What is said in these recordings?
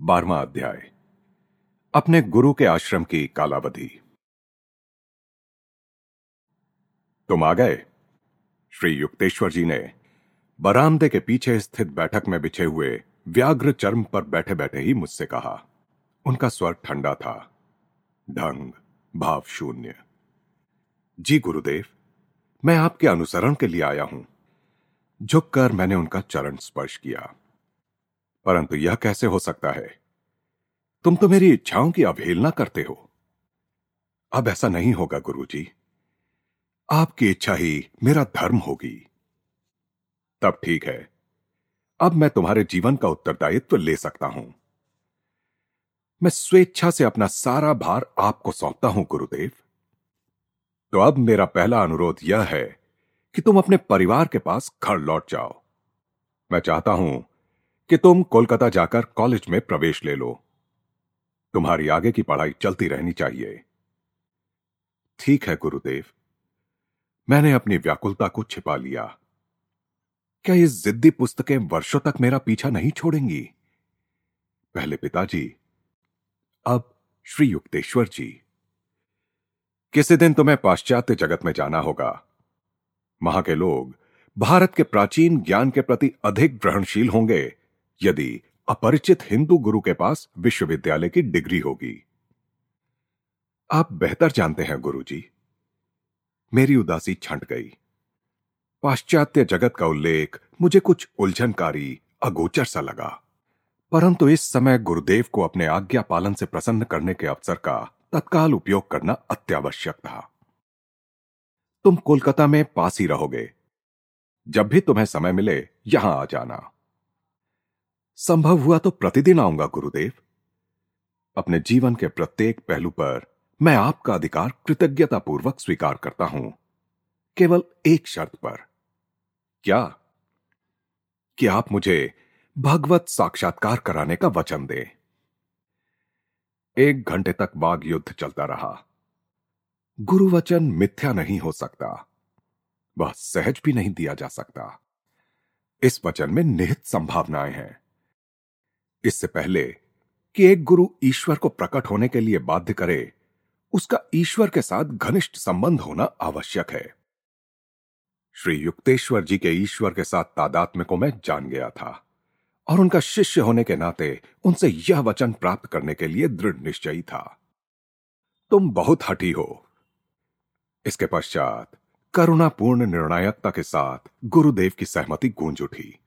बारहवा अध्याय। अपने गुरु के आश्रम की कालावधि। तुम आ गए? श्री युक्तेश्वर जी ने बरामदे के पीछे स्थित बैठक में बिछे हुए व्याघ्र चर्म पर बैठे बैठे ही मुझसे कहा, उनका स्वर ठंडा था। ढंग, भाव शून्य। जी गुरुदेव, मैं आपके अनुसरण के लिए आया हूँ। झुककर मैंने उनका चरण स्पर्श किया। परंतु यह कैसे हो सकता है? तुम तो मेरी इच्छाओं की अवहेलना करते हो। अब ऐसा नहीं होगा, गुरुजी। आपकी इच्छा ही मेरा धर्म होगी। तब ठीक है। अब मैं तुम्हारे जीवन का उत्तरदायित्व ले सकता हूँ। मैं स्वेच्छा से अपना सारा भार आपको सौंपता हूँ, गुरुदेव। तो अब मेरा पहला अनुरोध यह है कि तुम अपने परिवार के पास घर लौट जाओ। मैं चाहता हूँ कि तुम कोलकाता जाकर कॉलेज में प्रवेश ले लो। तुम्हारी आगे की पढ़ाई चलती रहनी चाहिए। ठीक है, गुरुदेव। मैंने अपनी व्याकुलता को छिपा लिया। क्या ये जिद्दी पुस्तकें वर्षों तक मेरा पीछा नहीं छोड़ेंगी? पहले पिताजी, अब श्री युक्तेश्वर जी। किसी दिन तुम्हें पाश्चात्य जगत में जाना होगा। वहाँ के लोग भारत के प्राचीन ज्ञान के प्रति अधिक ग्रहणशील होंगे। यदि अपरिचित हिंदू गुरु के पास विश्वविद्यालय की डिग्री होगी। आप बेहतर जानते हैं, गुरुजी। मेरी उदासी छंट गई। पाश्चात्य जगत का उल्लेख मुझे कुछ उलझनकारी, अगोचर सा लगा। परंतु इस समय गुरुदेव को अपने आज्ञा पालन से प्रसन्न करने के अवसर का तत्काल उपयोग करना अत्यावश्यक था। तुम कोलकाता में पास ही रहोगे। जब भी तुम्हें समय मिले, यहाँ आ जाना। संभव हुआ तो प्रतिदिन आऊँगा, गुरुदेव। अपने जीवन के प्रत्येक पहलू पर मैं आपका अधिकार कृतज्ञतापूर्वक स्वीकार करता हूँ। केवल एक शर्त पर। क्या? कि आप मुझे भगवत साक्षात्कार कराने का वचन दें। एक घंटे तक बाघ युद्ध चलता रहा। गुरु वचन मिथ्या नहीं हो सकता। वह सहज भी नहीं दिया जा सकता। इस वचन में निहित संभावनाएँ हैं। इससे पहले कि एक गुरु ईश्वर को प्रकट होने के लिए बाध्य करे, उसका ईश्वर के साथ घनिष्ठ संबंध होना आवश्यक है। श्री युक्तेश्वर जी के ईश्वर के साथ तादात्म्य को मैं जान गया था, और उनका शिष्य होने के नाते उनसे यह वचन प्राप्त करने के लिए दृढ़ निश्चयी था। तुम बहुत हठी हो। इसके पश्चात करुणापूर्ण निर्णायकता के साथ गुरुदेव की सहमति गूंज उठी।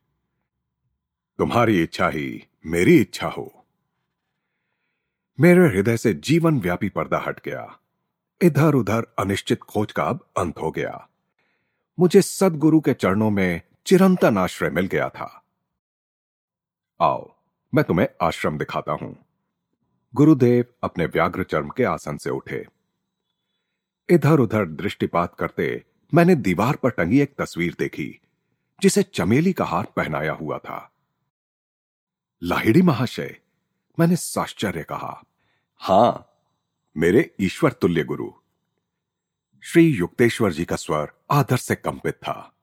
तुम्हारी इच्छा ही मेरी इच्छा हो। मेरे हृदय से जीवन व्यापी पर्दा हट गया। इधर उधर अनिश्चित खोज का अब अंत हो गया। मुझे सदगुरु के चरणों में चिरंतन आश्रय मिल गया था। आओ, मैं तुम्हें आश्रम दिखाता हूँ। गुरुदेव अपने व्याघ्र चर्म के आसन से उठे। इधर उधर दृष्टिपात करते मैंने दीवार पर टंगी एक तस्वीर देखी, जिसे चमेली का हार पहनाया हुआ था। लाहिड़ी महाशय, मैंने साश्चर्य कहा। हाँ, मेरे ईश्वर तुल्य गुरु। श्री युक्तेश्वर जी का स्वर आदर से कंपित था।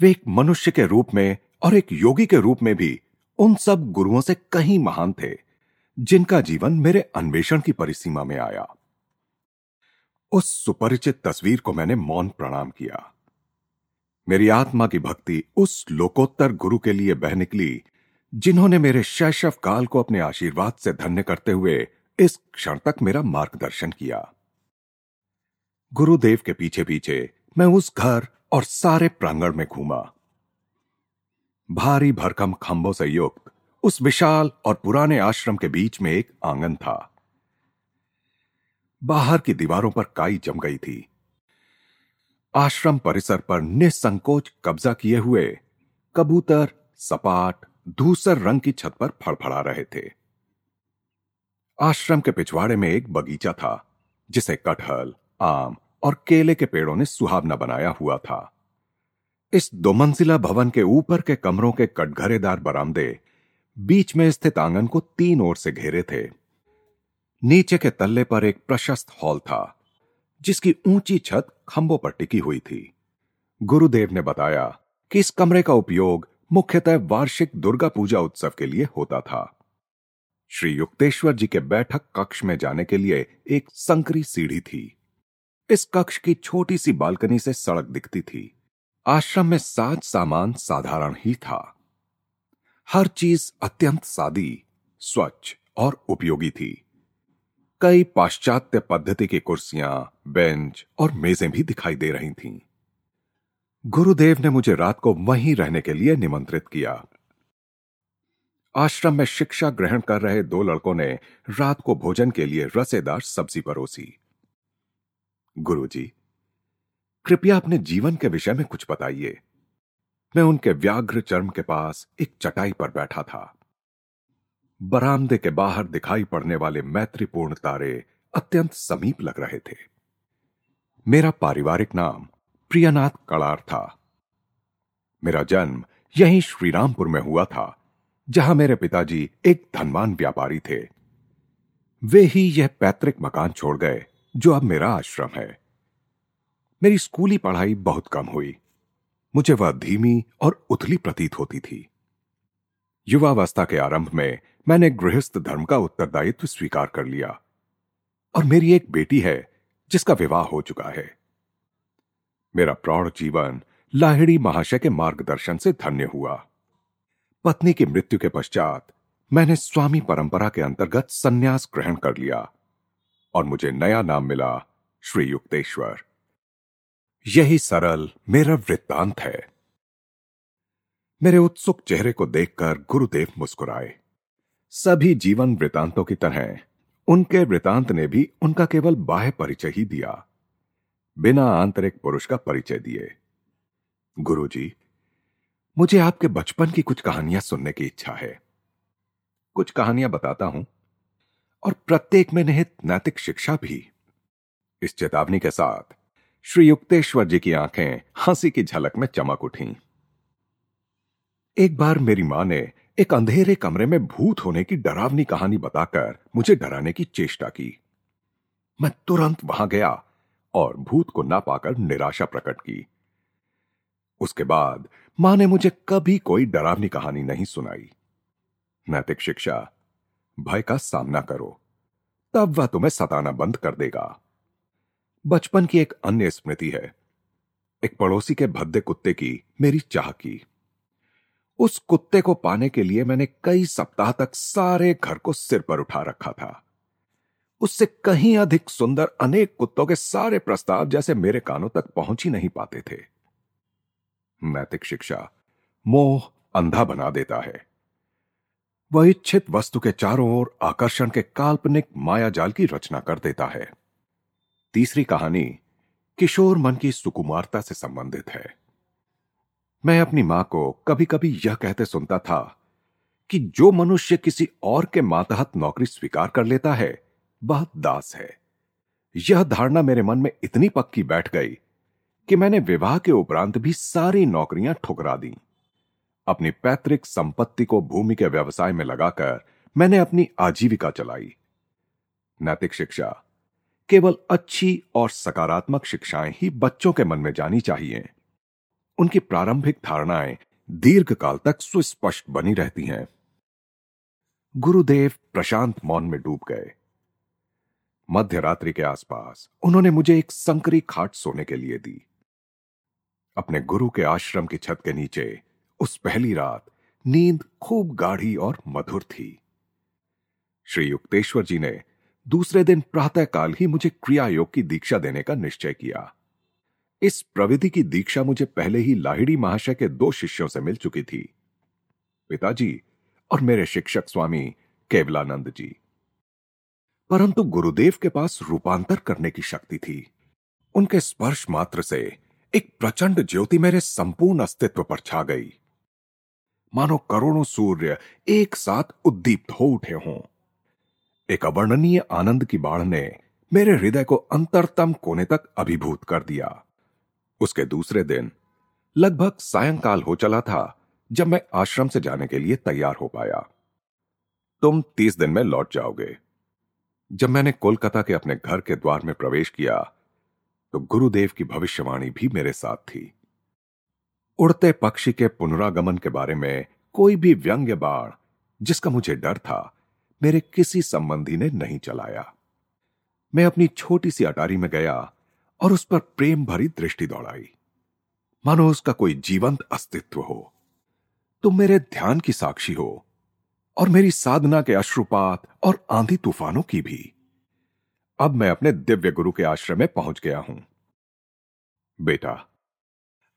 वे एक मनुष्य के रूप में और एक योगी के रूप में भी उन सब गुरुओं से कहीं महान थे, जिनका जीवन मेरे अन्वेषण की परिसीमा में आया। उस सुपरिचित तस्वीर को मैंने मौन प्रणाम किया। मेरी आत्मा की भक्ति उस लोकोत्तर गुरु के लिए बह निकली जिन्होंने मेरे शैशव काल को अपने आशीर्वाद से धन्य करते हुए इस क्षण तक मेरा मार्गदर्शन किया। गुरुदेव के पीछे पीछे मैं उस घर और सारे प्रांगण में घूमा। भारी भरकम खंभों से युक्त, उस विशाल और पुराने आश्रम के बीच में एक आँगन था। बाहर की दीवारों पर काई जम गई थी। आश्रम परिसर पर निसंकोच कब्जा किए हुए कबूतर, सपाट धूसर रंग की छत पर फड़फड़ा रहे थे। आश्रम के पिछवाड़े में एक बगीचा था, जिसे कटहल, आम और केले के पेड़ों ने सुहावना बनाया हुआ था। इस दो मंजिला भवन के ऊपर के कमरों के कटघरेदार बरामदे बीच में स्थित आँगन को तीन ओर से घेरे थे। नीचे के तल्ले पर एक प्रशस्त हॉल था, जिसकी ऊँची छत खंभों पर टिकी हुई थी। गुरुदेव ने बताया कि इस कमरे का उपयोग मुख्यतः वार्षिक दुर्गा पूजा उत्सव के लिए होता था। श्री युक्तेश्वर जी के बैठक कक्ष में जाने के लिए एक संकरी सीढ़ी थी। इस कक्ष की छोटी सी बालकनी से सड़क दिखती थी। आश्रम में साज सामान साधारण ही था। हर चीज़ अत्यंत सादी, स्वच्छ और उपयोगी थी। कई पाश्चात्य पद्धति की कुर्सियाँ, बेंच और मेजें भी दिखाई दे रही थीं। गुरुदेव ने मुझे रात को वहीं रहने के लिए निमंत्रित किया। आश्रम में शिक्षा ग्रहण कर रहे दो लड़कों ने रात को भोजन के लिए रसेदार सब्ज़ी परोसी। गुरुजी, कृपया अपने जीवन के विषय में कुछ बताइए। मैं उनके व्याघ्र चर्म के पास एक चटाई पर बैठा था। बरामदे के बाहर दिखाई पड़ने वाले मैत्रीपूर्ण तारे अत्यंत समीप लग रहे थे। मेरा पारिवारिक नाम प्रियनाथ कड़ार था। मेरा जन्म यहीं श्रीरामपुर में हुआ था, जहाँ मेरे पिताजी एक धनवान व्यापारी थे। वे ही यह पैतृक मकान छोड़ गए, जो अब मेरा आश्रम है। मेरी स्कूली पढ़ाई बहुत कम हुई। मुझे वह धीमी और उथली प्रतीत होती थी। युवावस्था के आरंभ में मैंने गृहस्थ धर्म का उत्तरदायित्व स्वीकार कर लिया। और मेरी एक बेटी है, जिसका विवाह हो चुका है। मेरा प्रौढ़ जीवन लाहिड़ी महाशय के मार्गदर्शन से धन्य हुआ। पत्नी की मृत्यु के पश्चात मैंने स्वामी परंपरा के अंतर्गत संन्यास ग्रहण कर लिया और मुझे नया नाम मिला श्री युक्तेश्वर। यही सरल मेरा वृत्तांत है। मेरे उत्सुक चेहरे को देखकर गुरुदेव मुस्कुराए। सभी जीवन वृतांतों की तरह उनके वृतांत ने भी उनका केवल बाह्य परिचय ही दिया। बिना आंतरिक पुरुष का परिचय दिए। गुरुजी, मुझे आपके बचपन की कुछ कहानियाँ सुनने की इच्छा है। कुछ कहानियाँ बताता हूँ और प्रत्येक में निहित नैतिक शिक्षा भी। इस चेतावनी के साथ श्री युक्तेश्वर जी की आँखें हँसी की झलक में चमक उठी। एक बार मेरी माँ ने एक अंधेरे कमरे में भूत होने की डरावनी कहानी बताकर मुझे डराने की चेष्टा की। मैं तुरंत वहाँ गया और भूत को ना पाकर निराशा प्रकट की। उसके बाद माँ ने मुझे कभी कोई डरावनी कहानी नहीं सुनाई। नैतिक शिक्षा, भय का सामना करो, तब वह तुम्हें सताना बंद कर देगा। बचपन की एक अन्य स्मृति है। एक पड़ोसी के भद्दे कुत्ते की मेरी चाह की। उस कुत्ते को पाने के लिए मैंने कई सप्ताह तक सारे घर को सिर पर उठा रखा था। उससे कहीं अधिक सुंदर अनेक कुत्तों के सारे प्रस्ताव जैसे मेरे कानों तक पहुँच ही नहीं पाते थे। नैतिक शिक्षा मोह अंधा बना देता है। वह इच्छित वस्तु के चारों ओर आकर्षण के काल्पनिक माया जाल की रचना कर देता है। तीसरी कहानी किशोर मन की सुकुमारता से संबंधित है। मैं अपनी माँ को कभी कभी यह कहते सुनता था कि जो मनुष्य किसी और के मातहत नौकरी स्वीकार कर लेता है वह दास है। यह धारणा मेरे मन में इतनी पक्की बैठ गई कि मैंने विवाह के उपरांत भी सारी नौकरियाँ ठुकरा दी। अपनी पैतृक संपत्ति को भूमि के व्यवसाय में लगाकर मैंने अपनी आजीविका चलाई। नैतिक शिक्षा केवल अच्छी और सकारात्मक शिक्षाएँ ही बच्चों के मन में जानी चाहिए। उनकी प्रारंभिक धारणाएँ दीर्घकाल तक सुस्पष्ट बनी रहती हैं। गुरुदेव प्रशांत मौन में डूब गए। मध्य रात्रि के आसपास उन्होंने मुझे एक संकरी खाट सोने के लिए दी। अपने गुरु के आश्रम की छत के नीचे उस पहली रात नींद खूब गाढ़ी और मधुर थी। श्री युक्तेश्वर जी ने दूसरे दिन प्रातःकाल ही मुझे क्रिया योग की दीक्षा देने का निश्चय किया। इस प्रविधि की दीक्षा मुझे पहले ही लाहिड़ी महाशय के दो शिष्यों से मिल चुकी थी। पिताजी और मेरे शिक्षक स्वामी केवलानंद जी। परंतु गुरुदेव के पास रूपांतर करने की शक्ति थी। उनके स्पर्श मात्र से एक प्रचंड ज्योति मेरे संपूर्ण अस्तित्व पर छा गई। मानो करोड़ों सूर्य एक साथ उद्दीप्त हो उठे हों। एक अवर्णनीय आनंद की बाढ़ ने मेरे हृदय को अंतरतम कोने तक अभिभूत कर दिया। उसके दूसरे दिन लगभग सायंकाल हो चला था जब मैं आश्रम से जाने के लिए तैयार हो पाया। तुम तीस दिन में लौट जाओगे। जब मैंने कोलकाता के अपने घर के द्वार में प्रवेश किया तो गुरुदेव की भविष्यवाणी भी मेरे साथ थी। उड़ते पक्षी के पुनरागमन के बारे में कोई भी व्यंग्य बाण, जिसका मुझे डर था, मेरे किसी संबंधी ने नहीं चलाया। मैं अपनी छोटी सी अटारी में गया और उस पर प्रेम भरी दृष्टि दौड़ाई। मानो उसका कोई जीवंत अस्तित्व हो। तुम मेरे ध्यान की साक्षी हो और मेरी साधना के अश्रुपात और आंधी तूफानों की भी। अब मैं अपने दिव्य गुरु के आश्रम में पहुँच गया हूँ। बेटा,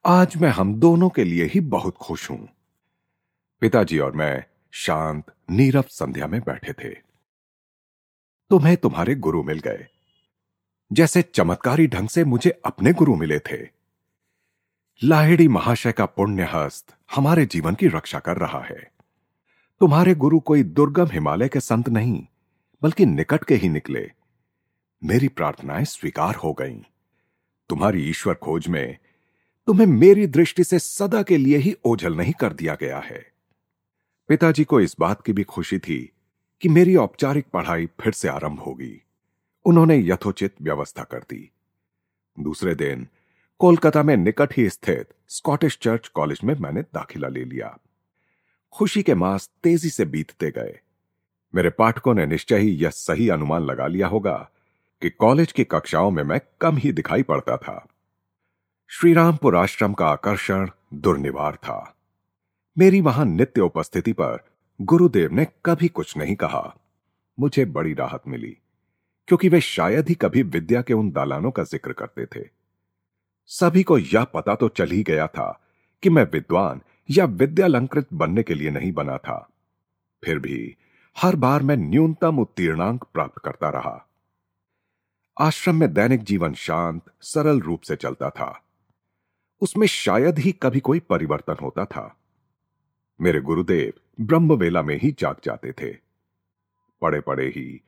आज मैं हम दोनों के लिए ही बहुत खुश हूँ। पिताजी और मैं शांत, नीरव संध्या में बैठे थे। तुम्हें तुम्हारे गुरु मिल गए। जैसे चमत्कारी ढंग से मुझे अपने गुरु मिले थे। लाहिड़ी महाशय का पुण्य हस्त हमारे जीवन की रक्षा कर रहा है। तुम्हारे गुरु कोई दुर्गम हिमालय के संत नहीं, बल्कि निकट के ही निकले। मेरी प्रार्थनाएँ स्वीकार हो गईं। तुम्हारी ईश्वर खोज में तुम्हें मेरी दृष्टि से सदा के लिए ही ओझल नहीं कर दिया गया है। पिताजी को इस बात की भी खुशी थी कि मेरी औपचारिक पढ़ाई फिर से आरंभ होगी। उन्होंने यथोचित व्यवस्था कर दी। दूसरे दिन कोलकाता में निकट ही स्थित स्कॉटिश चर्च कॉलेज में मैंने दाखिला ले लिया। खुशी के मास तेज़ी से बीतते गए। मेरे पाठकों ने निश्चय ही यह सही अनुमान लगा लिया होगा कि कॉलेज की कक्षाओं में मैं कम ही दिखाई पड़ता था। श्रीरामपुर आश्रम का आकर्षण दुर्निवार था। मेरी वहाँ नित्य उपस्थिति पर गुरुदेव ने कभी कुछ नहीं कहा। मुझे बड़ी राहत मिली, क्योंकि वे शायद ही कभी विद्या के उन दालानों का ज़िक्र करते थे। सभी को यह पता तो चल ही गया था कि मैं विद्वान या विद्यालंकृत बनने के लिए नहीं बना था। फिर भी हर बार मैं न्यूनतम उत्तीर्णांक प्राप्त करता रहा। आश्रम में दैनिक जीवन शांत, सरल रूप से चलता था। उसमें शायद ही कभी कोई परिवर्तन होता था। मेरे गुरुदेव ब्रह्मवेला में ही जाग जाते थे। पड़े पड़े ही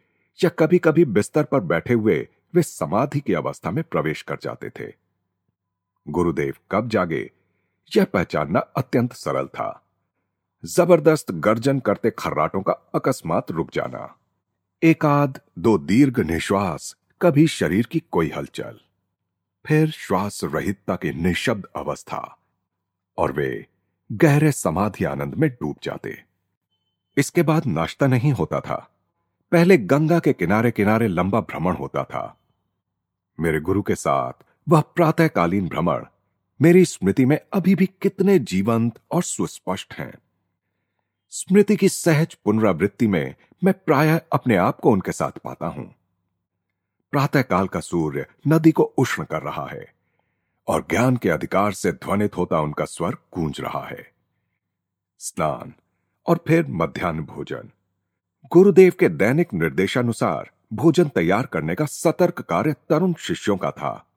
या कभी कभी बिस्तर पर बैठे हुए वे समाधि की अवस्था में प्रवेश कर जाते थे। गुरुदेव कब जागे यह पहचानना अत्यंत सरल था। ज़बरदस्त गर्जन करते खर्राटों का अकस्मात रुक जाना। एकाद दो दीर्घ निश्वास, कभी शरीर की कोई हलचल, फिर श्वास रहितता की निशब्द अवस्था, और वे गहरे समाधि आनंद में डूब जाते। इसके बाद नाश्ता नहीं होता था। पहले गंगा के किनारे किनारे लंबा भ्रमण होता था। मेरे गुरु के साथ वह प्रातःकालीन भ्रमण मेरी स्मृति में अभी भी कितने जीवंत और सुस्पष्ट हैं। स्मृति की सहज पुनरावृत्ति में मैं प्रायः अपने आप को उनके साथ पाता हूँ। प्रातःकाल का सूर्य नदी को उष्ण कर रहा है और ज्ञान के अधिकार से ध्वनित होता उनका स्वर गूंज रहा है। स्नान और फिर मध्यान्ह भोजन। गुरुदेव के दैनिक निर्देशानुसार भोजन तैयार करने का सतर्क कार्य तरुण शिष्यों का था।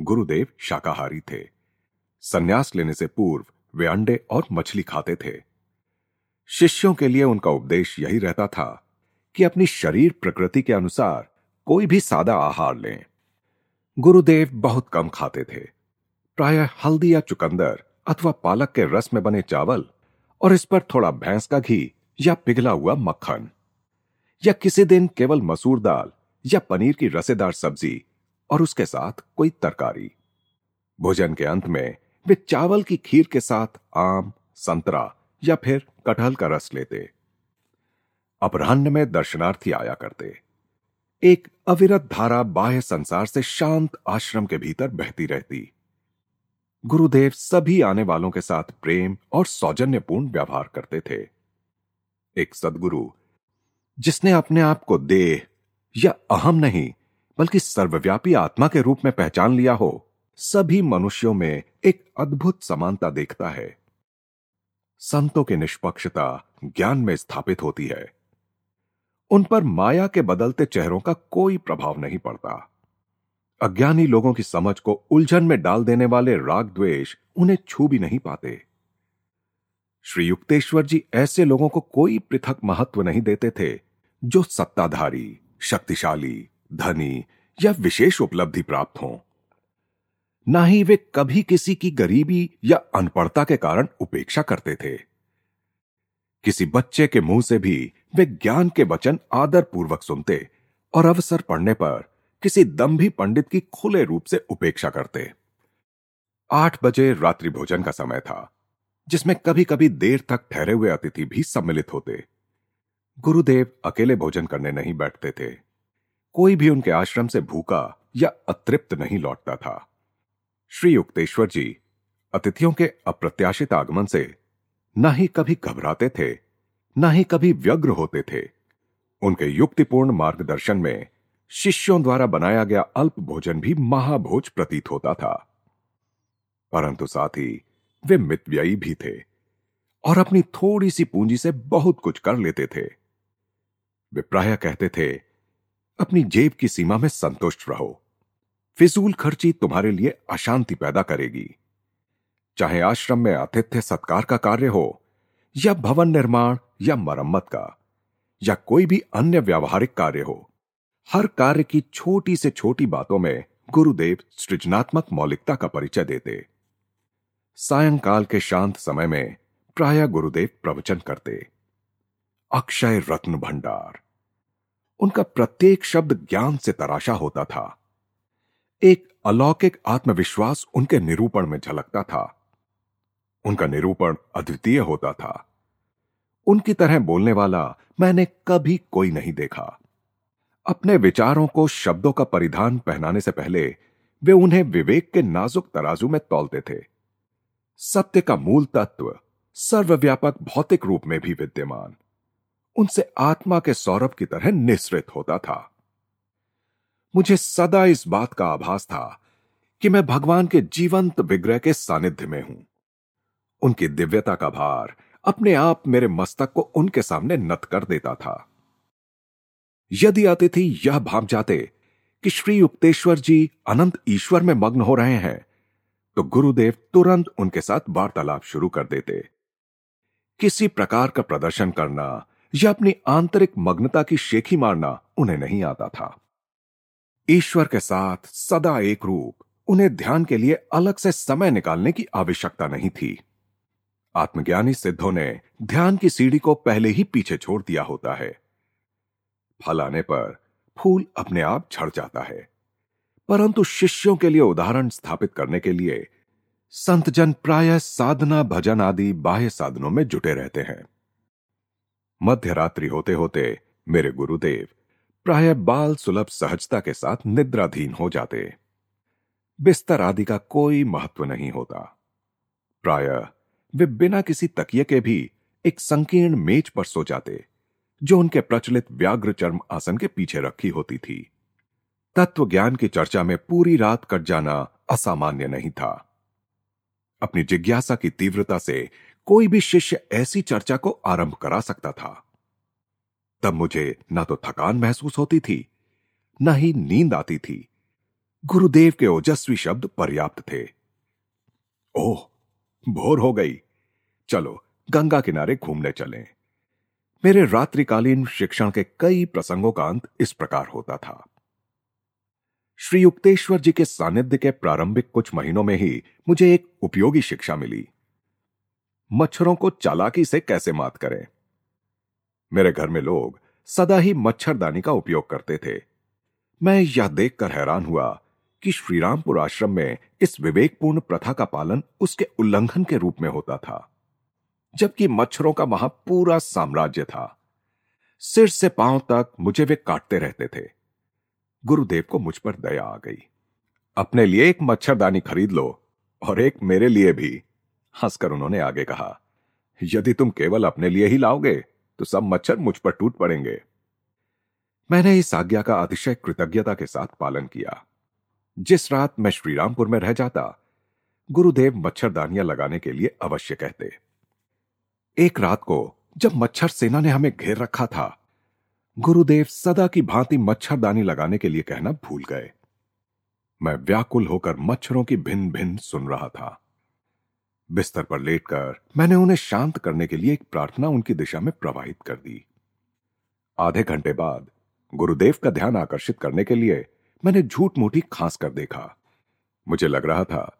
गुरुदेव शाकाहारी थे। संन्यास लेने से पूर्व वे अंडे और मछली खाते थे। शिष्यों के लिए उनका उपदेश यही रहता था कि अपनी शरीर प्रकृति के अनुसार कोई भी सादा आहार लें। गुरुदेव बहुत कम खाते थे। प्रायः हल्दी या चुकंदर अथवा पालक के रस में बने चावल और इस पर थोड़ा भैंस का घी या पिघला हुआ मक्खन या किसी दिन केवल मसूर दाल या पनीर की रसेदार सब्ज़ी और उसके साथ कोई तरकारी। भोजन के अंत में वे चावल की खीर के साथ आम, संतरा या फिर कटहल का रस लेते। अपराह्न में दर्शनार्थी आया करते। एक अविरत धारा बाह्य संसार से शांत आश्रम के भीतर बहती रहती। गुरुदेव सभी आने वालों के साथ प्रेम और सौजन्यपूर्ण व्यवहार करते थे। एक सदगुरु, जिसने अपने आप को देह या अहम नहीं, बल्कि सर्वव्यापी आत्मा के रूप में पहचान लिया हो सभी मनुष्यों में एक अद्भुत समानता देखता है। संतों की निष्पक्षता ज्ञान में स्थापित होती है। उन पर माया के बदलते चेहरों का कोई प्रभाव नहीं पड़ता। अज्ञानी लोगों की समझ को उलझन में डाल देने वाले राग द्वेष उन्हें छू भी नहीं पाते। श्री युक्तेश्वर जी ऐसे लोगों को कोई पृथक महत्व नहीं देते थे, जो सत्ताधारी, शक्तिशाली, धनी या विशेष उपलब्धि प्राप्त हो। ना ही वे कभी किसी की गरीबी या अनपढ़ता के कारण उपेक्षा करते थे। किसी बच्चे के मुँह से भी वे ज्ञान के वचन आदर पूर्वक सुनते और अवसर पड़ने पर किसी दम्भी पंडित की खुले रूप से उपेक्षा करते। आठ बजे रात्रि भोजन का समय था, जिसमें कभी कभी देर तक ठहरे हुए अतिथि भी सम्मिलित होते। गुरुदेव अकेले भोजन करने नहीं बैठते थे। कोई भी उनके आश्रम से भूखा या अतृप्त नहीं लौटता था। श्री युक्तेश्वर जी, अतिथियों के अप्रत्याशित आगमन से न ही कभी घबराते थे, न ही कभी व्यग्र होते थे। उनके युक्तिपूर्ण मार्गदर्शन में शिष्यों द्वारा बनाया गया अल्प भोजन भी महाभोज प्रतीत होता था। परंतु साथ ही वे मितव्ययी भी थे और अपनी थोड़ी सी पूंजी से बहुत कुछ कर लेते थे। वे प्राय कहते थे, अपनी जेब की सीमा में संतुष्ट रहो। फिजूल खर्ची तुम्हारे लिए अशांति पैदा करेगी। चाहे आश्रम में आतिथ्य सत्कार का कार्य हो, या भवन निर्माण, या मरम्मत का, या कोई भी अन्य व्यावहारिक कार्य हो, हर कार्य की छोटी से छोटी बातों में गुरुदेव सृजनात्मक मौलिकता का परिचय देते। सायंकाल के शांत समय में प्राय गुरुदेव प्रवचन करते। अक्षय रत्न भंडार। उनका प्रत्येक शब्द ज्ञान से तराशा होता था। एक अलौकिक आत्मविश्वास उनके निरूपण में झलकता था। उनका निरूपण अद्वितीय होता था। उनकी तरह बोलने वाला मैंने कभी कोई नहीं देखा। अपने विचारों को शब्दों का परिधान पहनाने से पहले वे उन्हें विवेक के नाजुक तराजू में तौलते थे। सत्य का मूल तत्व सर्वव्यापक भौतिक रूप में भी विद्यमान। उनसे आत्मा के सौरभ की तरह निश्रित होता था। मुझे सदा इस बात का आभास था कि मैं भगवान के जीवंत विग्रह के सानिध्य में हूँ। उनकी दिव्यता का भार अपने आप मेरे मस्तक को उनके सामने नत कर देता था। यदि अतिथि यह भाप जाते कि श्री युक्तेश्वर जी अनंत ईश्वर में मग्न हो रहे हैं तो गुरुदेव तुरंत उनके साथ वार्तालाप शुरू कर देते। किसी प्रकार का प्रदर्शन करना या अपनी आंतरिक मग्नता की शेखी मारना उन्हें नहीं आता था। ईश्वर के साथ सदा एक रूप, उन्हें ध्यान के लिए अलग से समय निकालने की आवश्यकता नहीं थी। आत्मज्ञानी सिद्धों ने ध्यान की सीढ़ी को पहले ही पीछे छोड़ दिया होता है। फल आने पर फूल अपने आप झड़ जाता है। परंतु शिष्यों के लिए उदाहरण स्थापित करने के लिए संतजन प्राय साधना भजन आदि बाह्य साधनों में जुटे रहते हैं। मध्य रात्रि होते होते मेरे गुरुदेव प्राय बाल सुलभ सहजता के साथ निद्राधीन हो जाते। बिस्तर आदि का कोई महत्व नहीं होता। प्राय वे बिना किसी तकिए के भी एक संकीर्ण मेज पर सो जाते, जो उनके प्रचलित व्याग्र चर्म आसन के पीछे रखी होती थी। तत्व ज्ञान की चर्चा में पूरी रात कट जाना असामान्य नहीं था। अपनी जिज्ञासा की तीव्रता से कोई भी शिष्य ऐसी चर्चा को आरंभ करा सकता था। तब मुझे न तो थकान महसूस होती थी, न ही नींद आती थी। गुरुदेव के ओजस्वी शब्द पर्याप्त थे। ओह, भोर हो गई। चलो, गंगा किनारे घूमने चलें। मेरे रात्रिकालीन शिक्षण के कई प्रसंगों का अंत इस प्रकार होता था। श्री युक्तेश्वर जी के सानिध्य के प्रारंभिक कुछ महीनों में ही मुझे एक उपयोगी शिक्षा मिली। मच्छरों को चालाकी से कैसे मात करें? मेरे घर में लोग सदा ही मच्छरदानी का उपयोग करते थे। मैं यह देखकर हैरान हुआ कि श्रीरामपुर आश्रम में इस विवेकपूर्ण प्रथा का पालन उसके उल्लंघन के रूप में होता था, जबकि मच्छरों का वहाँ पूरा साम्राज्य था। सिर से पाँव तक मुझे वे काटते रहते थे। गुरुदेव को मुझ पर दया आ गई। अपने लिए एक मच्छरदानी खरीद लो और एक मेरे लिए भी, हंसकर उन्होंने आगे कहा, यदि तुम केवल अपने लिए ही लाओगे तो सब मच्छर मुझ पर टूट पड़ेंगे। मैंने इस आज्ञा का अतिशय कृतज्ञता के साथ पालन किया। जिस रात मैं श्रीरामपुर में रह जाता, गुरुदेव मच्छरदानियाँ लगाने के लिए अवश्य कहते। एक रात को जब मच्छर सेना ने हमें घेर रखा था, गुरुदेव सदा की भांति मच्छरदानी लगाने के लिए कहना भूल गए। मैं व्याकुल होकर मच्छरों की भिन्न भिन्न सुन रहा था। बिस्तर पर लेटकर मैंने उन्हें शांत करने के लिए एक प्रार्थना उनकी दिशा में प्रवाहित कर दी। आधे घंटे बाद गुरुदेव का ध्यान आकर्षित करने के लिए मैंने झूठ मूठी खांस कर देखा। मुझे लग रहा था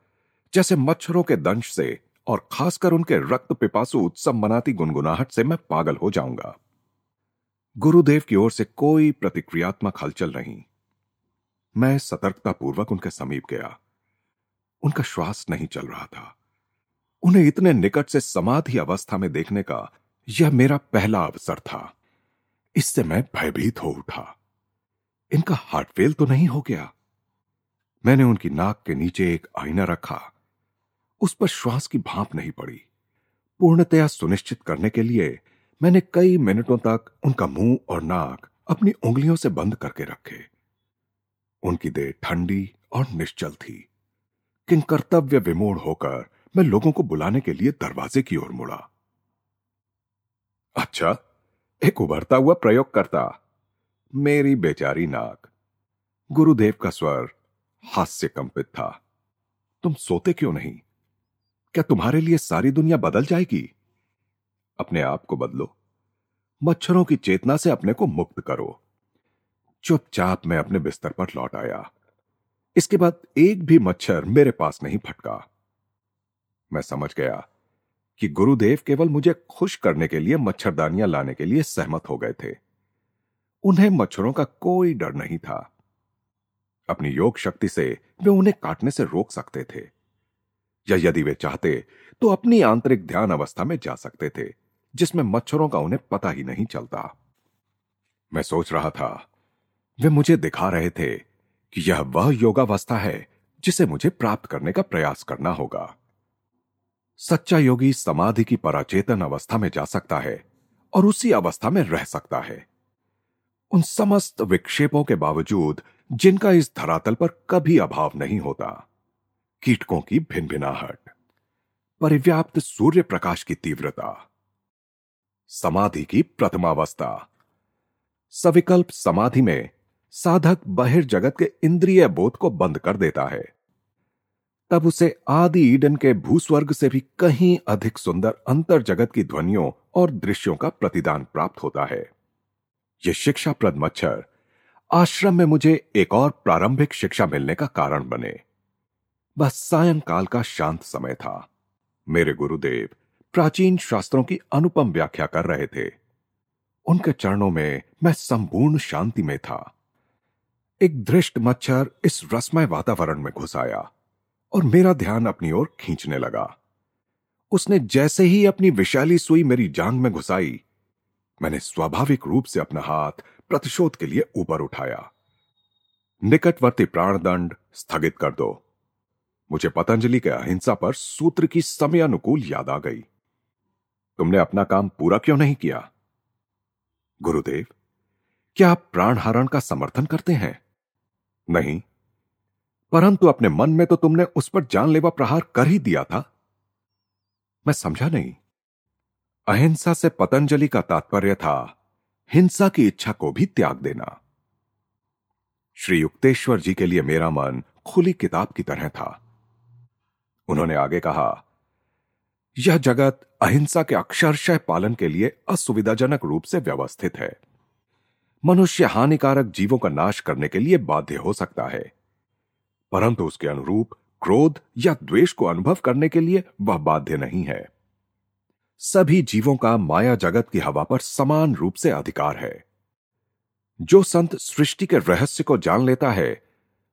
जैसे मच्छरों के दंश से और खासकर उनके रक्त पिपासु उत्सव मनाती गुनगुनाहट से मैं पागल हो जाऊँगा। गुरुदेव की ओर से कोई प्रतिक्रियात्मक हलचल नहीं। मैं सतर्कतापूर्वक उनके समीप गया। उनका श्वास नहीं चल रहा था। उन्हें इतने निकट से समाधि अवस्था में देखने का यह मेरा पहला अवसर था। इससे मैं भयभीत हो उठा। इनका हार्ट फेल तो नहीं हो गया। मैंने उनकी नाक के नीचे एक आईना रखा। उस पर श्वास की भाप नहीं पड़ी। पूर्णतया सुनिश्चित करने के लिए मैंने कई मिनटों तक उनका मुँह और नाक अपनी उंगलियों से बंद करके रखे। उनकी देह ठंडी और निश्चल थी। किन कर्तव्य विमोड़ होकर मैं लोगों को बुलाने के लिए दरवाजे की ओर मुड़ा। अच्छा एक उभरता हुआ प्रयोग करता मेरी बेचारी नाक। गुरुदेव का स्वर हास्य कंपित था। तुम सोते क्यों नहीं? क्या तुम्हारे लिए सारी दुनिया बदल जाएगी? अपने आप को बदलो। मच्छरों की चेतना से अपने को मुक्त करो। चुपचाप मैं अपने बिस्तर पर लौट आया। इसके बाद एक भी मच्छर मेरे पास नहीं फटका। मैं समझ गया कि गुरुदेव केवल मुझे खुश करने के लिए मच्छरदानियाँ लाने के लिए सहमत हो गए थे। उन्हें मच्छरों का कोई डर नहीं था। अपनी योग शक्ति से वे उन्हें काटने से रोक सकते थे। या यदि वे चाहते तो अपनी आंतरिक ध्यान अवस्था में जा सकते थे, जिसमें मच्छरों का उन्हें पता ही नहीं चलता। मैं सोच रहा था, वे मुझे दिखा रहे थे कि यह वह योगावस्था है जिसे मुझे प्राप्त करने का प्रयास करना होगा। सच्चा योगी समाधि की पराचेतन अवस्था में जा सकता है और उसी अवस्था में रह सकता है। उन समस्त विक्षेपों के बावजूद, जिनका इस धरातल पर कभी अभाव नहीं होता, कीटकों की भिन भिनाहट परिव्याप्त सूर्य प्रकाश की तीव्रता, समाधि की प्रथमावस्था, सविकल्प समाधि में साधक बहिर्जगत के इंद्रिय बोध को बंद कर देता है। तब उसे आदि ईडन के भूस्वर्ग से भी कहीं अधिक सुंदर अंतर जगत की ध्वनियों और दृश्यों का प्रतिदान प्राप्त होता है। यह शिक्षाप्रद मच्छर आश्रम में मुझे एक और प्रारंभिक शिक्षा मिलने का कारण बने। बस सायंकाल का शांत समय था। मेरे गुरुदेव प्राचीन शास्त्रों की अनुपम व्याख्या कर रहे थे। उनके चरणों में मैं संपूर्ण शांति में था। एक दृष्ट मच्छर इस रसमय वातावरण में घुस आया। और मेरा ध्यान अपनी ओर खींचने लगा। उसने जैसे ही अपनी विशाली सुई मेरी जांग में घुसाई, मैंने स्वाभाविक रूप से अपना हाथ प्रतिशोध के लिए ऊपर उठाया। निकटवर्ती प्राणदंड स्थगित कर दो। मुझे पतंजलि के अहिंसा पर सूत्र की समय अनुकूल याद आ गई। तुमने अपना काम पूरा क्यों नहीं किया? गुरुदेव, क्या आप प्राणहरण का समर्थन करते हैं? नहीं परंतु अपने मन में तो तुमने उस पर जानलेवा प्रहार कर ही दिया था। मैं समझा नहीं। अहिंसा से पतंजलि का तात्पर्य था, हिंसा की इच्छा को भी त्याग देना। श्री युक्तेश्वर जी के लिए मेरा मन खुली किताब की तरह था। उन्होंने आगे कहा, यह जगत अहिंसा के अक्षरशय पालन के लिए असुविधाजनक रूप से व्यवस्थित है। मनुष्य हानिकारक जीवों का नाश करने के लिए बाध्य हो सकता है। परंतु उसके अनुरूप क्रोध या द्वेष को अनुभव करने के लिए वह बाध्य नहीं है। सभी जीवों का माया जगत की हवा पर समान रूप से अधिकार है। जो संत सृष्टि के रहस्य को जान लेता है,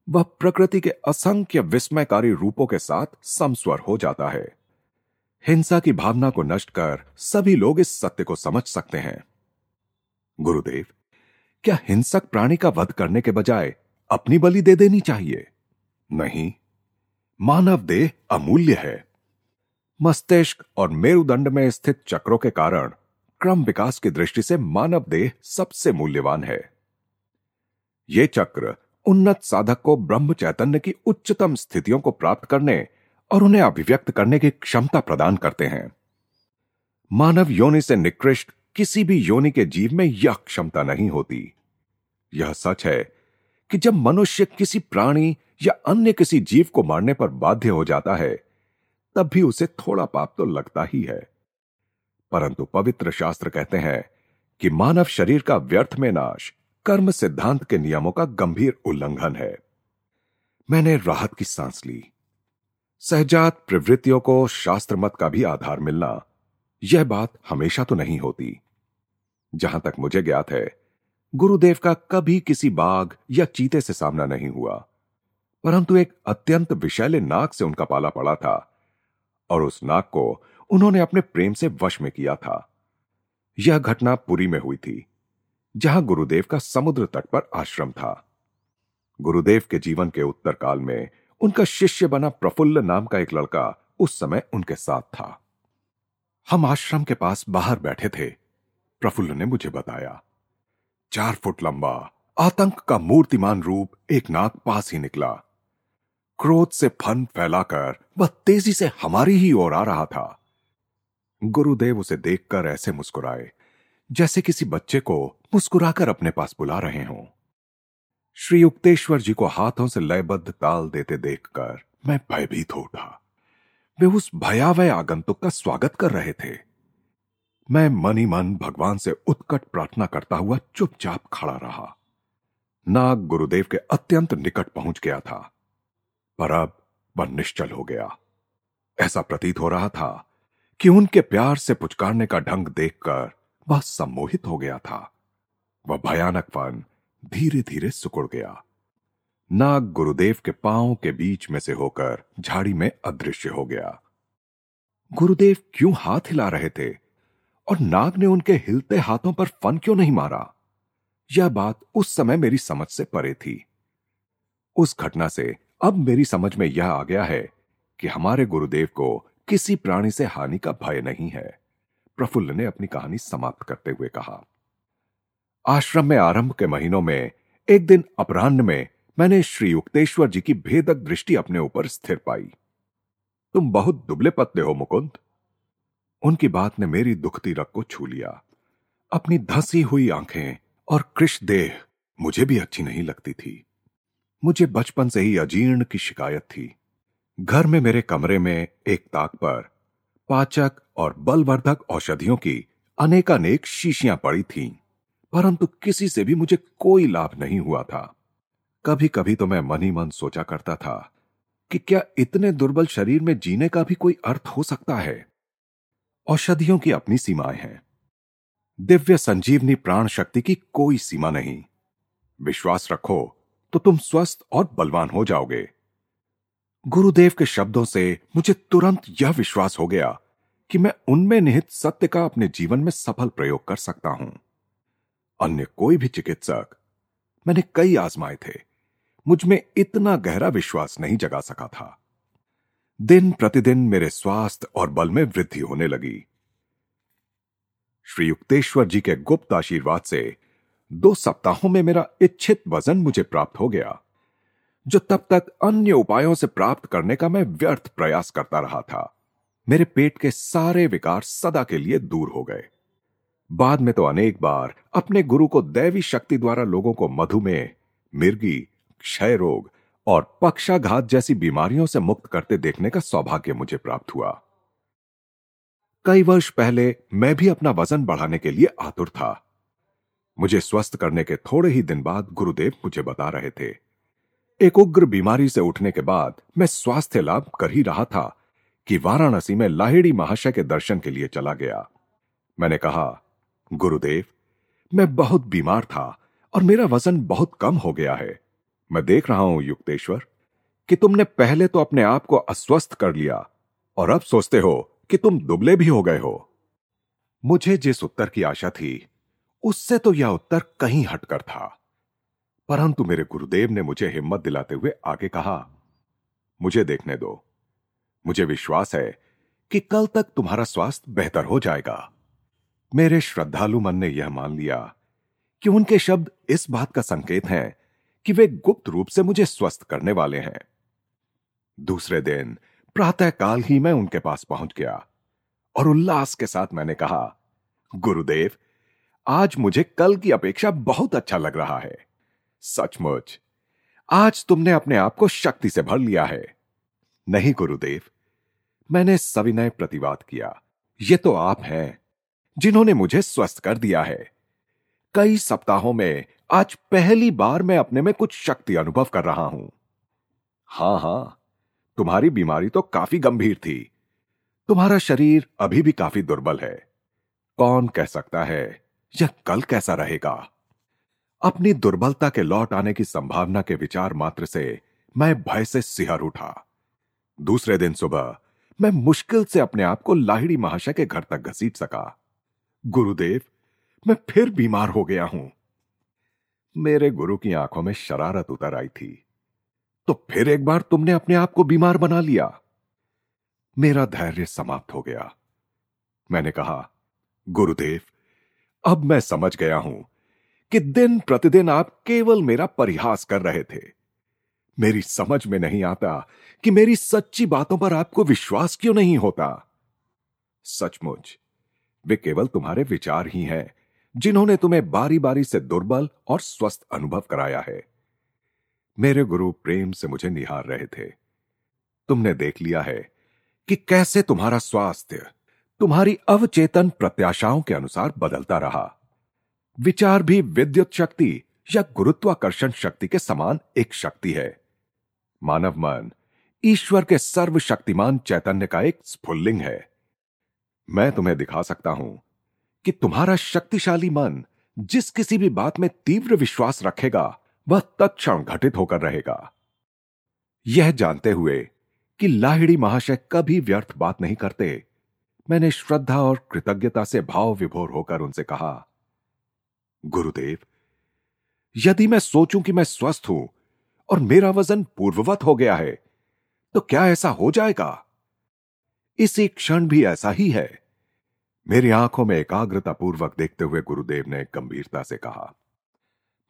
वह प्रकृति के असंख्य विस्मयकारी रूपों के साथ समस्वर हो जाता है। हिंसा की भावना को नष्ट कर सभी लोग इस सत्य को समझ सकते हैं। गुरुदेव, क्या हिंसक प्राणी का वध करने के बजाय अपनी बलि दे देनी चाहिए? नहीं। मानव देह अमूल्य है। मस्तिष्क और मेरुदंड में स्थित चक्रों के कारण क्रम विकास की दृष्टि से मानव देह सबसे मूल्यवान है। ये चक्र उन्नत साधक को ब्रह्म चैतन्य की उच्चतम स्थितियों को प्राप्त करने और उन्हें अभिव्यक्त करने की क्षमता प्रदान करते हैं। मानव योनि से निकृष्ट किसी भी योनि के जीव में यह क्षमता नहीं होती। यह सच है कि जब मनुष्य किसी प्राणी या अन्य किसी जीव को मारने पर बाध्य हो जाता है, तब भी उसे थोड़ा पाप तो लगता ही है। परंतु पवित्र शास्त्र कहते हैं कि मानव शरीर का व्यर्थ में नाश कर्म सिद्धांत के नियमों का गंभीर उल्लंघन है। मैंने राहत की सांस ली। सहजात प्रवृत्तियों को शास्त्र मत का भी आधार मिलना, यह बात हमेशा तो नहीं होती। जहाँ तक मुझे ज्ञात है गुरुदेव का कभी किसी बाघ या चीते से सामना नहीं हुआ। परंतु एक अत्यंत विशैले नाक से उनका पाला पड़ा था, और उस नाक को उन्होंने अपने प्रेम से वश में किया था। यह घटना पुरी में हुई थी, जहाँ गुरुदेव का समुद्र तट पर आश्रम था। गुरुदेव के जीवन के उत्तर काल में उनका शिष्य बना प्रफुल्ल नाम का एक लड़का उस समय उनके साथ था। हम आश्रम के पास बाहर बैठे थे, प्रफुल्ल ने मुझे बताया। चार फुट लंबा, आतंक का मूर्तिमान रूप एक नाक पास ही निकला। क्रोध से फन फैलाकर वह तेज़ी से हमारी ही ओर आ रहा था। गुरुदेव उसे देखकर ऐसे मुस्कुराए, जैसे किसी बच्चे को मुस्कुराकर अपने पास बुला रहे हों। श्री युक्तेश्वर जी को हाथों से लयबद्ध ताल देते देखकर मैं भयभीत हो उठा। वे उस भयावह आगंतुक का स्वागत कर रहे थे। मैं मनी मन भगवान से उत्कट प्रार्थना करता हुआ चुपचाप खड़ा रहा। नाग गुरुदेव के अत्यंत निकट पहुँच गया था, पर अब वह निश्चल हो गया। ऐसा प्रतीत हो रहा था कि उनके प्यार से पुचकारने का ढंग देखकर वह सम्मोहित हो गया था। वह भयानक फन धीरे धीरे सुकुड़ गया। नाग गुरुदेव के पाँव के बीच में से होकर झाड़ी में अदृश्य हो गया। गुरुदेव क्यों हाथ हिला रहे थे? और नाग ने उनके हिलते हाथों पर फन क्यों नहीं मारा? यह बात उस समय मेरी समझ से परे थी। उस घटना से अब मेरी समझ में यह आ गया है कि हमारे गुरुदेव को किसी प्राणी से हानि का भय नहीं है, प्रफुल्ल ने अपनी कहानी समाप्त करते हुए कहा। आश्रम में आरंभ के महीनों में, एक दिन अपराह्न में, मैंने श्री युक्तेश्वर जी की भेदक दृष्टि अपने ऊपर स्थिर पाई। तुम बहुत दुबले पत्ते हो, मुकुंद। उनकी बात ने मेरी दुखती रग को छू लिया। अपनी धसी हुई आँखें और कृष देह मुझे भी अच्छी नहीं लगती थी। मुझे बचपन से ही अजीर्ण की शिकायत थी। घर में मेरे कमरे में एक ताक पर पाचक और बलवर्धक औषधियों की अनेकानेक शीशियाँ पड़ी थीं। परंतु किसी से भी मुझे कोई लाभ नहीं हुआ था। कभी कभी तो मैं मन ही मन सोचा करता था कि क्या इतने दुर्बल शरीर में जीने का भी कोई अर्थ हो सकता है? औषधियों की अपनी सीमाएँ हैं। दिव्य संजीवनी प्राण शक्ति की कोई सीमा नहीं। विश्वास रखो तो तुम स्वस्थ और बलवान हो जाओगे। गुरुदेव के शब्दों से मुझे तुरंत यह विश्वास हो गया कि मैं उनमें निहित सत्य का अपने जीवन में सफल प्रयोग कर सकता हूँ। अन्य कोई भी चिकित्सक, मैंने कई आजमाए थे, मुझमें इतना गहरा विश्वास नहीं जगा सका था। दिन प्रतिदिन मेरे स्वास्थ्य और बल में वृद्धि होने लगी। श्री युक्तेश्वर जी के गुप्त आशीर्वाद से दो सप्ताहों में मेरा इच्छित वज़न मुझे प्राप्त हो गया, जो तब तक अन्य उपायों से प्राप्त करने का मैं व्यर्थ प्रयास करता रहा था। मेरे पेट के सारे विकार सदा के लिए दूर हो गए। बाद में तो अनेक बार अपने गुरु को दैवी शक्ति द्वारा लोगों को मधुमेह, मिर्गी, क्षय रोग और पक्षाघात जैसी बीमारियों से मुक्त करते देखने का सौभाग्य मुझे प्राप्त हुआ। कई वर्ष पहले मैं भी अपना वज़न बढ़ाने के लिए आतुर था। मुझे स्वस्थ करने के थोड़े ही दिन बाद गुरुदेव मुझे बता रहे थे। एक उग्र बीमारी से उठने के बाद मैं स्वास्थ्य लाभ कर ही रहा था कि वाराणसी में लाहिड़ी महाशय के दर्शन के लिए चला गया। मैंने कहा, गुरुदेव, मैं बहुत बीमार था और मेरा वज़न बहुत कम हो गया है। मैं देख रहा हूँ, युक्तेश्वर, कि तुमने पहले तो अपने आप को अस्वस्थ कर लिया, और अब सोचते हो कि तुम दुबले भी हो गए हो। मुझे जिस उत्तर की आशा थी, उससे तो यह उत्तर कहीं हटकर था। परंतु मेरे गुरुदेव ने मुझे हिम्मत दिलाते हुए आगे कहा, मुझे देखने दो। मुझे विश्वास है कि कल तक तुम्हारा स्वास्थ्य बेहतर हो जाएगा। मेरे श्रद्धालु मन ने यह मान लिया कि उनके शब्द इस बात का संकेत हैं कि वे गुप्त रूप से मुझे स्वस्थ करने वाले हैं। दूसरे दिन प्रातः काल ही मैं उनके पास पहुँच गया और उल्लास के साथ मैंने कहा, गुरुदेव, आज मुझे कल की अपेक्षा बहुत अच्छा लग रहा है। सचमुच, आज तुमने अपने आप को शक्ति से भर लिया है। नहीं गुरुदेव, मैंने सविनय प्रतिवाद किया, ये तो आप हैं जिन्होंने मुझे स्वस्थ कर दिया है। कई सप्ताहों में आज पहली बार मैं अपने में कुछ शक्ति अनुभव कर रहा हूँ। हाँ हाँ, तुम्हारी बीमारी तो काफ़ी गंभीर थी। तुम्हारा शरीर अभी भी काफ़ी दुर्बल है। कौन कह सकता है, यह कल कैसा रहेगा? अपनी दुर्बलता के लौट आने की संभावना के विचार मात्र से मैं भय से सिहर उठा। दूसरे दिन सुबह मैं मुश्किल से अपने आप को लाहिड़ी महाशय के घर तक घसीट सका। गुरुदेव, मैं फिर बीमार हो गया हूँ। मेरे गुरु की आँखों में शरारत उतर आई थी। तो फिर एक बार तुमने अपने आप को बीमार बना लिया। मेरा धैर्य समाप्त हो गया। मैंने कहा, गुरुदेव, अब मैं समझ गया हूँ कि दिन प्रतिदिन आप केवल मेरा परिहास कर रहे थे। मेरी समझ में नहीं आता कि मेरी सच्ची बातों पर आपको विश्वास क्यों नहीं होता। सचमुच, वे केवल तुम्हारे विचार ही हैं। जिन्होंने तुम्हें बारी बारी से दुर्बल और स्वस्थ अनुभव कराया है। मेरे गुरु प्रेम से मुझे निहार रहे थे। तुमने देख लिया है कि कैसे तुम्हारा स्वास्थ्य, तुम्हारी अवचेतन प्रत्याशाओं के अनुसार बदलता रहा। विचार भी विद्युत शक्ति या गुरुत्वाकर्षण शक्ति के समान एक शक्ति है। मानव मन, ईश्वर के सर्वशक्तिमान चैतन्य का एक स्फुल्लिंग है। मैं तुम्हें दिखा सकता हूँ कि तुम्हारा शक्तिशाली मन जिस किसी भी बात में तीव्र विश्वास रखेगा, वह तत्क्षण घटित होकर रहेगा। यह जानते हुए कि लाहिड़ी महाशय कभी व्यर्थ बात नहीं करते। मैंने श्रद्धा और कृतज्ञता से भाव विभोर होकर उनसे कहा, गुरुदेव, यदि मैं सोचूं कि मैं स्वस्थ हूँ और मेरा वज़न पूर्ववत हो गया है तो क्या ऐसा हो जाएगा? इसी क्षण भी ऐसा ही है। मेरी आँखों में एकाग्रता पूर्वक देखते हुए गुरुदेव ने गंभीरता से कहा,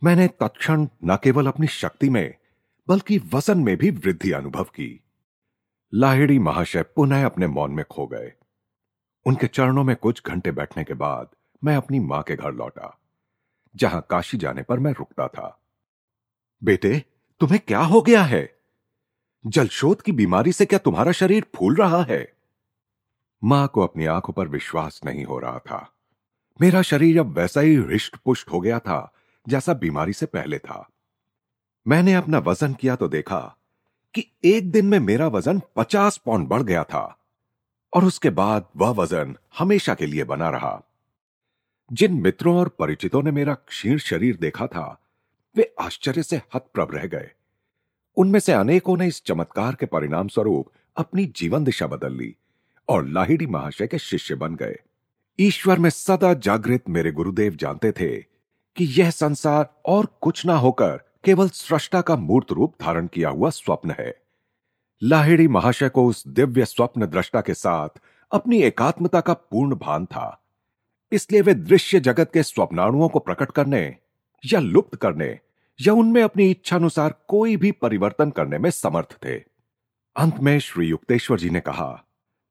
मैंने तत्क्षण न केवल अपनी शक्ति में, बल्कि वज़न में भी वृद्धि अनुभव की। लाहिड़ी महाशय पुनः अपने मौन में खो गए। उनके चरणों में कुछ घंटे बैठने के बाद मैं अपनी माँ के घर लौटा, जहाँ काशी जाने पर मैं रुकता था। बेटे, तुम्हें क्या हो गया है? जलशोध की बीमारी से क्या तुम्हारा शरीर फूल रहा है? माँ को अपनी आँखों पर विश्वास नहीं हो रहा था। मेरा शरीर अब वैसा ही हृष्ट पुष्ट हो गया था, जैसा बीमारी से पहले था। मैंने अपना वज़न किया तो देखा कि एक दिन में मेरा वज़न पचास पौंड बढ़ गया था, और उसके बाद वह वज़न हमेशा के लिए बना रहा। जिन मित्रों और परिचितों ने मेरा क्षीण शरीर देखा था, वे आश्चर्य से हतप्रभ रह गए। उनमें से अनेकों ने इस चमत्कार के परिणाम स्वरूप अपनी जीवन दिशा बदल ली। और लाहिड़ी महाशय के शिष्य बन गए। ईश्वर में सदा जागृत मेरे गुरुदेव जानते थे कि यह संसार और कुछ ना होकर केवल सृष्टा का मूर्त रूप धारण किया हुआ स्वप्न है। लाहिड़ी महाशय को उस दिव्य स्वप्न दृष्टा के साथ अपनी एकात्मता का पूर्ण भान था। इसलिए वे दृश्य जगत के स्वप्नाणुओं को प्रकट करने या लुप्त करने या उनमें अपनी इच्छानुसार कोई भी परिवर्तन करने में समर्थ थे। अंत में श्री युक्तेश्वर जी ने कहा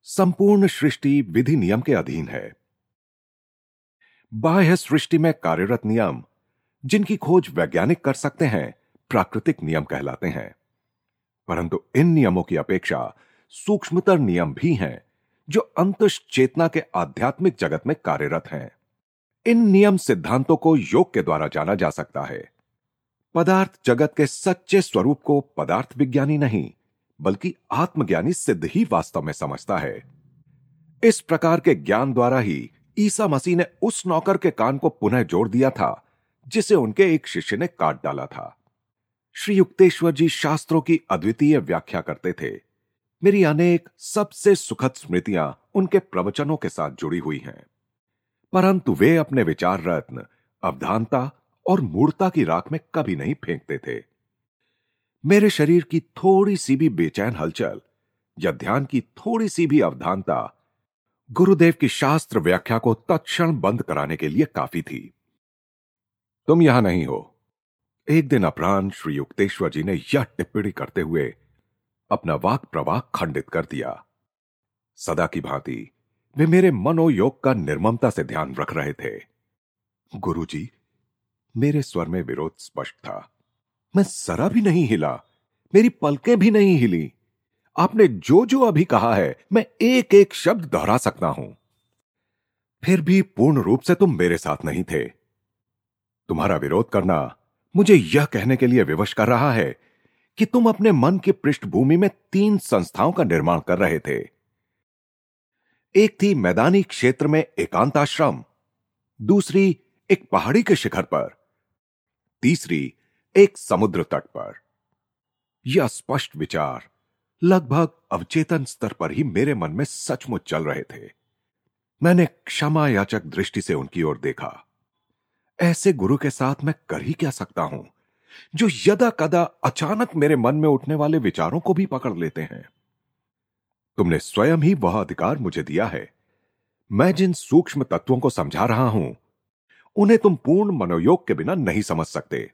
संपूर्ण सृष्टि विधि नियम के अधीन है। बाह्य सृष्टि में कार्यरत नियम, जिनकी खोज वैज्ञानिक कर सकते हैं, प्राकृतिक नियम कहलाते हैं। परंतु इन नियमों की अपेक्षा सूक्ष्मतर नियम भी हैं, जो अंत चेतना के आध्यात्मिक जगत में कार्यरत हैं। इन नियम सिद्धांतों को योग के द्वारा जाना जा सकता है। पदार्थ जगत के सच्चे स्वरूप को पदार्थ विज्ञानी नहीं बल्कि आत्मज्ञानी सिद्ध ही वास्तव में समझता है। इस प्रकार के ज्ञान द्वारा ही ईसा मसीह ने उस नौकर के कान को पुनः जोड़ दिया था, जिसे उनके एक शिष्य ने काट डाला था। श्री युक्तेश्वर जी शास्त्रों की अद्वितीय व्याख्या करते थे। मेरी अनेक, सबसे सुखद स्मृतियाँ उनके प्रवचनों के साथ जुड़ी हुई हैं। परंतु वे अपने विचार रत्न, अवधानता और मूर्ता की राख में कभी नहीं फेंकते थे। मेरे शरीर की थोड़ी सी भी बेचैन हलचल या ध्यान की थोड़ी सी भी अवधानता गुरुदेव की शास्त्र व्याख्या को तत्क्षण बंद कराने के लिए काफ़ी थी। तुम यहाँ नहीं हो। एक दिन अपराह श्री युक्तेश्वर जी ने यह टिप्पणी करते हुए अपना वाक प्रवाह खंडित कर दिया। सदा की भांति वे मेरे मनोयोग का निर्ममता से ध्यान रख रहे थे। गुरुजी, मेरे स्वर में विरोध स्पष्ट था। मैं जरा भी नहीं हिला। मेरी पलकें भी नहीं हिली। आपने जो जो अभी कहा है, मैं एक एक शब्द दोहरा सकता हूँ। फिर भी पूर्ण रूप से तुम मेरे साथ नहीं थे। तुम्हारा विरोध करना मुझे यह कहने के लिए विवश कर रहा है कि तुम अपने मन की पृष्ठभूमि में तीन संस्थाओं का निर्माण कर रहे थे। एक थी मैदानी क्षेत्र में एकांताश्रम, दूसरी एक पहाड़ी के शिखर पर, तीसरी एक समुद्र तट पर। यह स्पष्ट विचार लगभग अवचेतन स्तर पर ही मेरे मन में सचमुच चल रहे थे। मैंने क्षमा याचक दृष्टि से उनकी ओर देखा। ऐसे गुरु के साथ मैं कर ही क्या सकता हूँ, जो यदा कदा अचानक मेरे मन में उठने वाले विचारों को भी पकड़ लेते हैं। तुमने स्वयं ही वह अधिकार मुझे दिया है। मैं जिन सूक्ष्म तत्वों को समझा रहा हूँ, उन्हें तुम पूर्ण मनोयोग के बिना नहीं समझ सकते।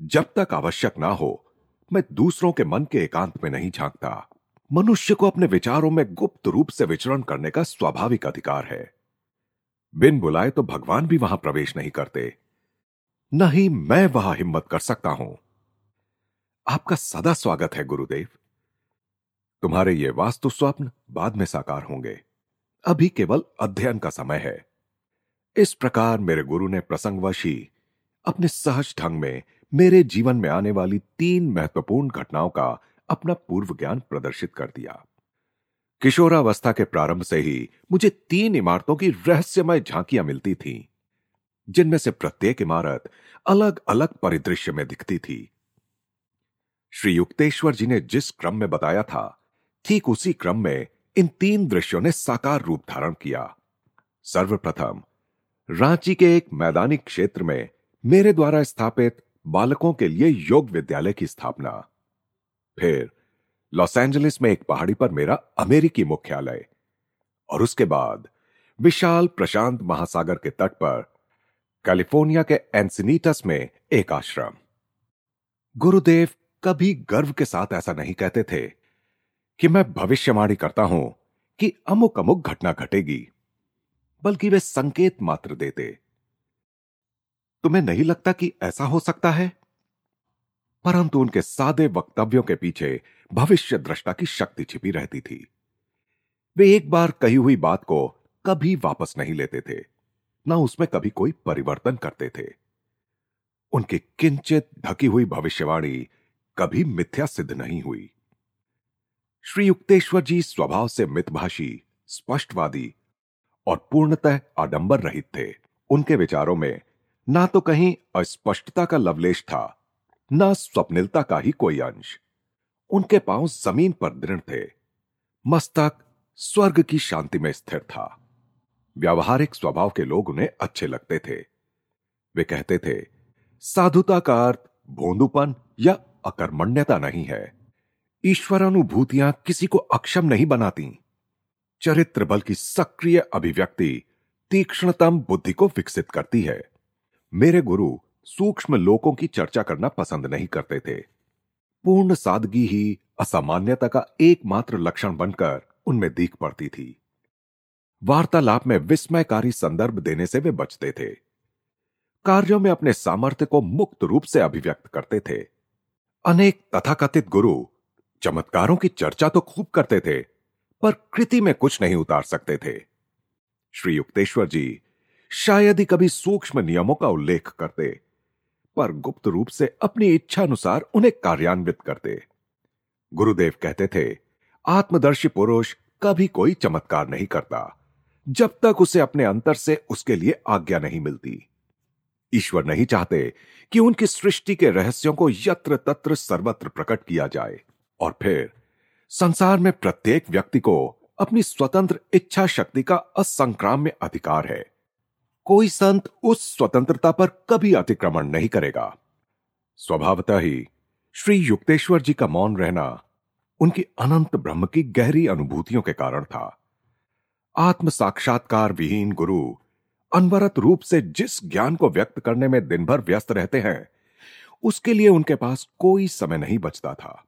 जब तक आवश्यक ना हो, मैं दूसरों के मन के एकांत में नहीं झांकता। मनुष्य को अपने विचारों में गुप्त रूप से विचरण करने का स्वाभाविक अधिकार है। बिन बुलाए तो भगवान भी वहाँ प्रवेश नहीं करते। न ही मैं वहाँ हिम्मत कर सकता हूँ। आपका सदा स्वागत है, गुरुदेव। तुम्हारे ये वास्तु स्वप्न बाद में साकार होंगे। अभी केवल अध्ययन का समय है। इस प्रकार मेरे गुरु ने प्रसंगवशी अपने सहज ढंग में मेरे जीवन में आने वाली तीन महत्वपूर्ण घटनाओं का अपना पूर्व ज्ञान प्रदर्शित कर दिया। किशोरावस्था के प्रारंभ से ही मुझे तीन इमारतों की रहस्यमय झांकियाँ मिलती थीं, जिनमें से प्रत्येक इमारत अलग अलग परिदृश्य में दिखती थी। श्री युक्तेश्वर जी ने जिस क्रम में बताया था ठीक उसी क्रम में इन तीन दृश्यों ने साकार रूप धारण किया। सर्वप्रथम रांची के एक मैदानी क्षेत्र में मेरे द्वारा स्थापित बालकों के लिए योग विद्यालय की स्थापना। फिर, लॉस एंजलिस में एक पहाड़ी पर मेरा अमेरिकी मुख्यालय। और उसके बाद, विशाल प्रशांत महासागर के तट पर, कैलिफ़ोर्निया के एंसिनीटस में एक आश्रम। गुरुदेव कभी गर्व के साथ ऐसा नहीं कहते थे कि मैं भविष्यवाणी करता हूँ कि अमुक अमुक घटना घटेगी, बल्कि वे संकेत मात्र देते। तुम्हें नहीं लगता कि ऐसा हो सकता है? परंतु उनके सादे वक्तव्यों के पीछे भविष्य दृष्टा की शक्ति छिपी रहती थी। वे एक बार कही हुई बात को कभी वापस नहीं लेते थे, ना उसमें कभी कोई परिवर्तन करते थे। उनकी किंचित ढकी हुई भविष्यवाणी कभी मिथ्या सिद्ध नहीं हुई। श्री युक्तेश्वर जी स्वभाव से मितभाषी, स्पष्टवादी और पूर्णतः आडंबर रहित थे। उनके विचारों में ना तो कहीं अस्पष्टता का लवलेश था, न स्वप्निलता का ही कोई अंश। उनके पाँव ज़मीन पर दृढ़ थे। मस्तक स्वर्ग की शांति में स्थिर था। व्यावहारिक स्वभाव के लोग उन्हें अच्छे लगते थे। वे कहते थे, साधुता का अर्थ भोंदूपन या अकर्मण्यता नहीं है। ईश्वरानुभूतियाँ किसी को अक्षम नहीं बनाती। चरित्र बल की सक्रिय अभिव्यक्ति तीक्ष्णतम बुद्धि को विकसित करती है। मेरे गुरु सूक्ष्म लोकों की चर्चा करना पसंद नहीं करते थे। पूर्ण सादगी ही असामान्यता का एकमात्र लक्षण बनकर उनमें दीख पड़ती थी। वार्तालाप में विस्मयकारी संदर्भ देने से वे बचते थे। कार्यों में अपने सामर्थ्य को मुक्त रूप से अभिव्यक्त करते थे। अनेक तथाकथित गुरु चमत्कारों की चर्चा तो खूब करते थे, पर कृति में कुछ नहीं उतार सकते थे। श्री युक्तेश्वर जी शायद ही कभी सूक्ष्म नियमों का उल्लेख करते, पर गुप्त रूप से अपनी इच्छा अनुसार उन्हें कार्यान्वित करते। गुरुदेव कहते थे, आत्मदर्शी पुरुष कभी कोई चमत्कार नहीं करता, जब तक उसे अपने अंतर से उसके लिए आज्ञा नहीं मिलती। ईश्वर नहीं चाहते कि उनकी सृष्टि के रहस्यों को यत्र तत्र सर्वत्र प्रकट किया जाए, और फिर संसार में प्रत्येक व्यक्ति को अपनी स्वतंत्र इच्छा शक्ति का असंक्राम्य अधिकार है। कोई संत उस स्वतंत्रता पर कभी अतिक्रमण नहीं करेगा। स्वभावतः ही श्री युक्तेश्वर जी का मौन रहना उनकी अनंत ब्रह्म की गहरी अनुभूतियों के कारण था। आत्म साक्षात्कार विहीन गुरु अनवरत रूप से जिस ज्ञान को व्यक्त करने में दिन भर व्यस्त रहते हैं, उसके लिए उनके पास कोई समय नहीं बचता था।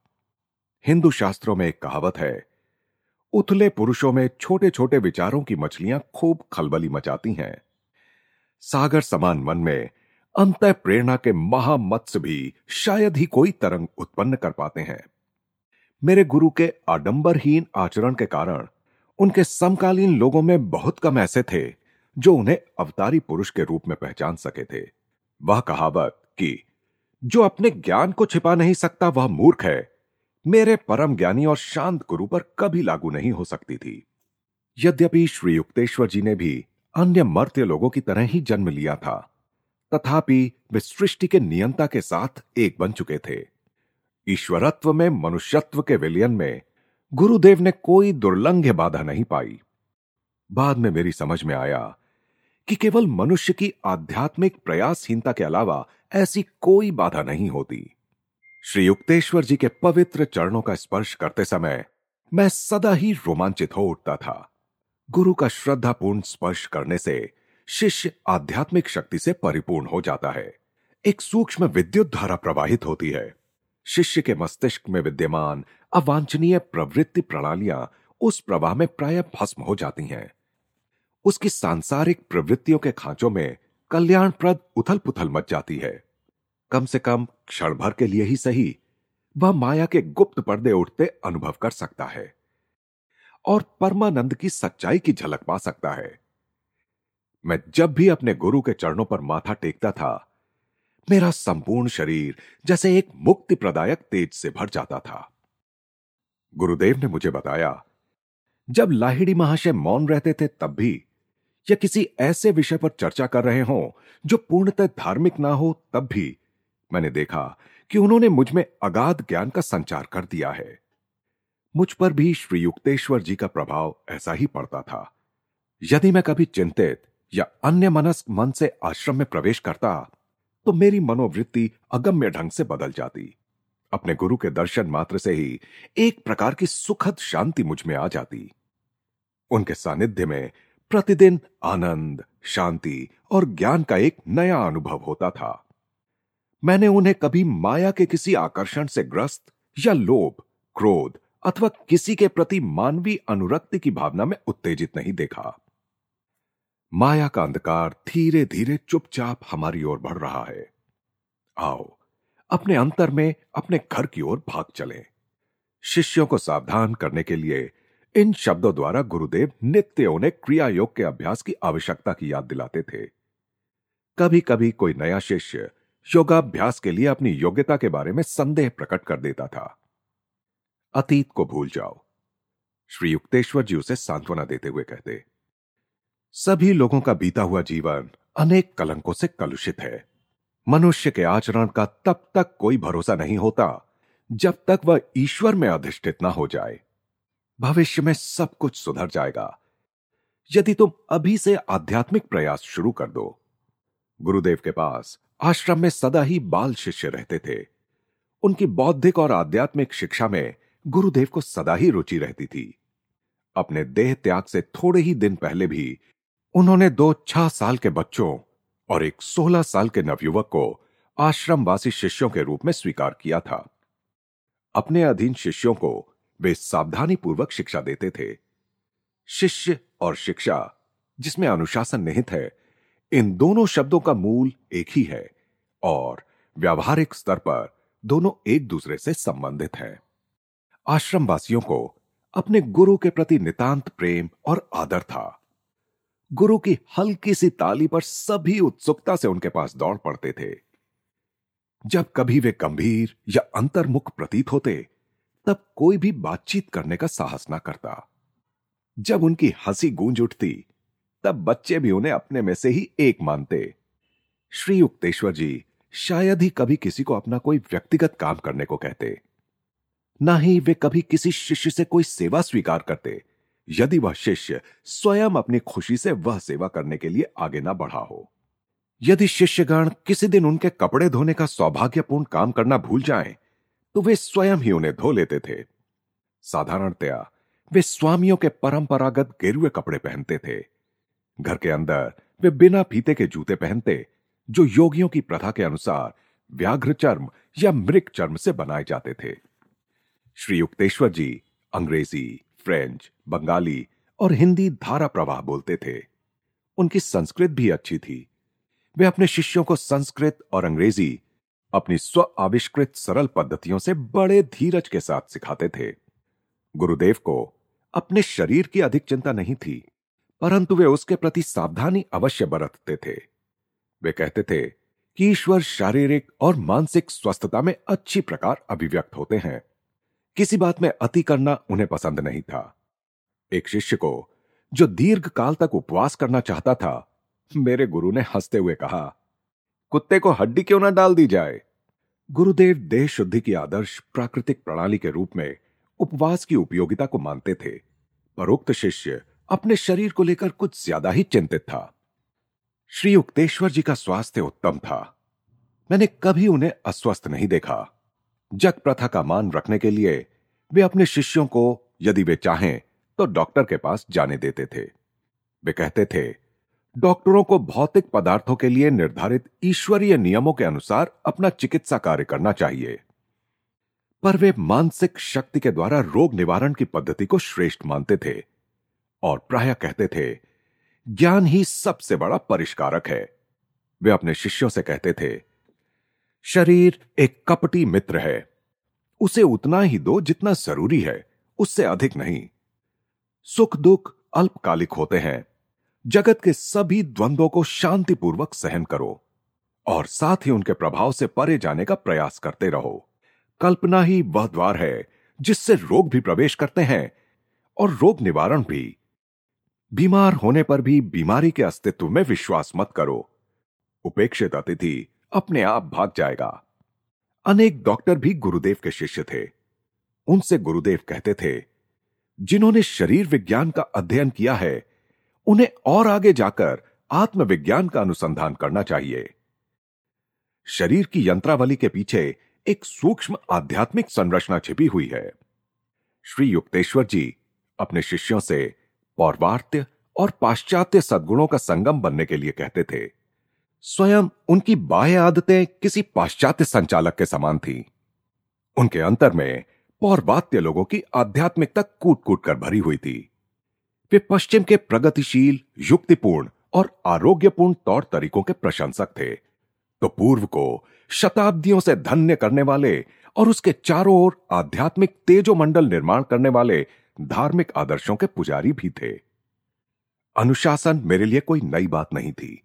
हिंदू शास्त्रों में एक कहावत है, उथले पुरुषों में छोटे छोटे विचारों की मछलियाँ खूब खलबली मचाती हैं। सागर समान मन में अंत प्रेरणा के महामत्स भी शायद ही कोई तरंग उत्पन्न कर पाते हैं। मेरे गुरु के आडंबरहीन आचरण के कारण उनके समकालीन लोगों में बहुत कम ऐसे थे जो उन्हें अवतारी पुरुष के रूप में पहचान सके थे। वह कहावत कि, जो अपने ज्ञान को छिपा नहीं सकता, वह मूर्ख है। मेरे परम ज्ञानी और शांत गुरु पर कभी लागू नहीं हो सकती थी। यद्यपि श्री युक्तेश्वर जी ने भी अन्य मर्त्य लोगों की तरह ही जन्म लिया था। तथापि, वे सृष्टि के नियंता के साथ एक बन चुके थे। ईश्वरत्व में मनुष्यत्व के विलयन में गुरुदेव ने कोई दुर्लंघ्य बाधा नहीं पाई। बाद में मेरी समझ में आया कि केवल मनुष्य की आध्यात्मिक प्रयासहीनता के अलावा ऐसी कोई बाधा नहीं होती। श्री युक्तेश्वर जी के पवित्र चरणों का स्पर्श करते समय मैं सदा ही रोमांचित हो उठता था। गुरु का श्रद्धापूर्ण स्पर्श करने से शिष्य आध्यात्मिक शक्ति से परिपूर्ण हो जाता है। एक सूक्ष्म विद्युत धारा प्रवाहित होती है। शिष्य के मस्तिष्क में विद्यमान अवांछनीय प्रवृत्ति प्रणालियाँ उस प्रवाह में प्राय भस्म हो जाती हैं। उसकी सांसारिक प्रवृत्तियों के खांचों में कल्याणप्रद उथल पुथल मच जाती है। कम से कम क्षण भर के लिए ही सही, वह माया के गुप्त पर्दे उठते अनुभव कर सकता है। और परमानंद की सच्चाई की झलक पा सकता है। मैं जब भी अपने गुरु के चरणों पर माथा टेकता था, मेरा संपूर्ण शरीर जैसे एक मुक्ति प्रदायक तेज से भर जाता था। गुरुदेव ने मुझे बताया, जब लाहिड़ी महाशय मौन रहते थे तब भी या किसी ऐसे विषय पर चर्चा कर रहे हों, जो पूर्णतः धार्मिक ना हो, तब भी मैंने देखा कि उन्होंने मुझमें अगाध ज्ञान का संचार कर दिया है। मुझ पर भी श्री युक्तेश्वर जी का प्रभाव ऐसा ही पड़ता था। यदि मैं कभी चिंतित या अन्य मनस्क मन से आश्रम में प्रवेश करता तो मेरी मनोवृत्ति अगम्य ढंग से बदल जाती। अपने गुरु के दर्शन मात्र से ही एक प्रकार की सुखद शांति मुझमें आ जाती। उनके सानिध्य में प्रतिदिन आनंद, शांति और ज्ञान का एक नया अनुभव होता था। मैंने उन्हें कभी माया के किसी आकर्षण से ग्रस्त या लोभ, क्रोध अथवा किसी के प्रति मानवीय अनुरक्ति की भावना में उत्तेजित नहीं देखा। माया का अंधकार धीरे धीरे चुपचाप हमारी ओर बढ़ रहा है। आओ, अपने अंतर में अपने घर की ओर भाग चलें। शिष्यों को सावधान करने के लिए इन शब्दों द्वारा गुरुदेव नित्य उन्हें क्रिया योग के अभ्यास की आवश्यकता की याद दिलाते थे। कभी कभी कोई नया शिष्य योगाभ्यास के लिए अपनी योग्यता के बारे में संदेह प्रकट कर देता था। अतीत को भूल जाओ। श्री युक्तेश्वर जी उसे सांत्वना देते हुए कहते, सभी लोगों का बीता हुआ जीवन अनेक कलंकों से कलुषित है। मनुष्य के आचरण का तब तक कोई भरोसा नहीं होता जब तक वह ईश्वर में अधिष्ठित ना हो जाए। भविष्य में सब कुछ सुधर जाएगा। यदि तुम अभी से आध्यात्मिक प्रयास शुरू कर दो। गुरुदेव के पास आश्रम में सदा ही बाल शिष्य रहते थे। उनकी बौद्धिक और आध्यात्मिक शिक्षा में गुरुदेव को सदा ही रुचि रहती थी। अपने देह त्याग से थोड़े ही दिन पहले भी उन्होंने दो छह साल के बच्चों और एक सोलह साल के नवयुवक को आश्रमवासी शिष्यों के रूप में स्वीकार किया था। अपने अधीन शिष्यों को वे सावधानी पूर्वक शिक्षा देते थे। शिष्य और शिक्षा, जिसमें अनुशासन निहित है, इन दोनों शब्दों का मूल एक ही है और व्यावहारिक स्तर पर दोनों एक दूसरे से संबंधित हैं। आश्रमवासियों को अपने गुरु के प्रति नितांत प्रेम और आदर था। गुरु की हल्की सी ताली पर सभी उत्सुकता से उनके पास दौड़ पड़ते थे। जब कभी वे गंभीर या अंतर्मुख प्रतीत होते, तब कोई भी बातचीत करने का साहस ना करता। जब उनकी हँसी गूंज उठती, तब बच्चे भी उन्हें अपने में से ही एक मानते। श्री युक्तेश्वर जी शायद ही कभी किसी को अपना कोई व्यक्तिगत काम करने को कहते। ना ही वे कभी किसी शिष्य से कोई सेवा स्वीकार करते। यदि वह शिष्य स्वयं अपनी खुशी से वह सेवा करने के लिए आगे ना बढ़ा हो। यदि शिष्यगण किसी दिन उनके कपड़े धोने का सौभाग्यपूर्ण काम करना भूल जाएँ, तो वे स्वयं ही उन्हें धो लेते थे। साधारणतया वे स्वामियों के परंपरागत गेरुए कपड़े पहनते थे। घर के अंदर वे बिना फीते के जूते पहनते जो योगियों की प्रथा के अनुसार व्याघ्र चर्म या मृग चर्म से बनाए जाते थे। श्री युक्तेश्वर जी अंग्रेज़ी, फ्रेंच, बंगाली और हिंदी धारा प्रवाह बोलते थे। उनकी संस्कृत भी अच्छी थी। वे अपने शिष्यों को संस्कृत और अंग्रेज़ी, अपनी स्व आविष्कृत सरल पद्धतियों से बड़े धीरज के साथ सिखाते थे। गुरुदेव को अपने शरीर की अधिक चिंता नहीं थी, परंतु वे उसके प्रति सावधानी अवश्य बरतते थे। वे कहते थे कि ईश्वर शारीरिक और मानसिक स्वस्थता में अच्छी प्रकार अभिव्यक्त होते हैं। किसी बात में अति करना उन्हें पसंद नहीं था। एक शिष्य को, जो दीर्घ काल तक उपवास करना चाहता था, मेरे गुरु ने हँसते हुए कहा, कुत्ते को हड्डी क्यों ना डाल दी जाए? गुरुदेव देह शुद्धि की आदर्श प्राकृतिक प्रणाली के रूप में उपवास की उपयोगिता को मानते थे। पर उक्त शिष्य अपने शरीर को लेकर कुछ ज़्यादा ही चिंतित था। श्री युक्तेश्वर जी का स्वास्थ्य उत्तम था। मैंने कभी उन्हें अस्वस्थ नहीं देखा। जग प्रथा का मान रखने के लिए वे अपने शिष्यों को यदि वे चाहें तो डॉक्टर के पास जाने देते थे। वे कहते थे, डॉक्टरों को भौतिक पदार्थों के लिए निर्धारित ईश्वरीय नियमों के अनुसार अपना चिकित्सा कार्य करना चाहिए। पर वे मानसिक शक्ति के द्वारा रोग निवारण की पद्धति को श्रेष्ठ मानते थे और प्राय कहते थे, ज्ञान ही सबसे बड़ा परिष्कारक है। वे अपने शिष्यों से कहते थे शरीर एक कपटी मित्र है। उसे उतना ही दो जितना ज़रूरी है, उससे अधिक नहीं। सुख दुख अल्पकालिक होते हैं। जगत के सभी द्वंद्वों को शांतिपूर्वक सहन करो और साथ ही उनके प्रभाव से परे जाने का प्रयास करते रहो। कल्पना ही वह द्वार है जिससे रोग भी प्रवेश करते हैं और रोग निवारण भी। बीमार होने पर भी बीमारी के अस्तित्व में विश्वास मत करो। उपेक्षित अतिथि अपने आप भाग जाएगा। अनेक डॉक्टर भी गुरुदेव के शिष्य थे। उनसे गुरुदेव कहते थे, जिन्होंने शरीर विज्ञान का अध्ययन किया है, उन्हें और आगे जाकर आत्मविज्ञान का अनुसंधान करना चाहिए। शरीर की यंत्रावली के पीछे एक सूक्ष्म आध्यात्मिक संरचना छिपी हुई है। श्री युक्तेश्वर जी अपने शिष्यों से पौर्वार्त्य और पाश्चात्य सद्गुणों का संगम बनने के लिए कहते थे। स्वयं उनकी बाह्य आदतें किसी पाश्चात्य संचालक के समान थी। उनके अंतर में पौर्वात्य लोगों की आध्यात्मिकता कूट कूट कर भरी हुई थी। वे पश्चिम के प्रगतिशील, युक्तिपूर्ण और आरोग्यपूर्ण तौर तरीकों के प्रशंसक थे। तो पूर्व को शताब्दियों से धन्य करने वाले और उसके चारों ओर आध्यात्मिक तेजोमंडल निर्माण करने वाले धार्मिक आदर्शों के पुजारी भी थे। अनुशासन मेरे लिए कोई नई बात नहीं थी।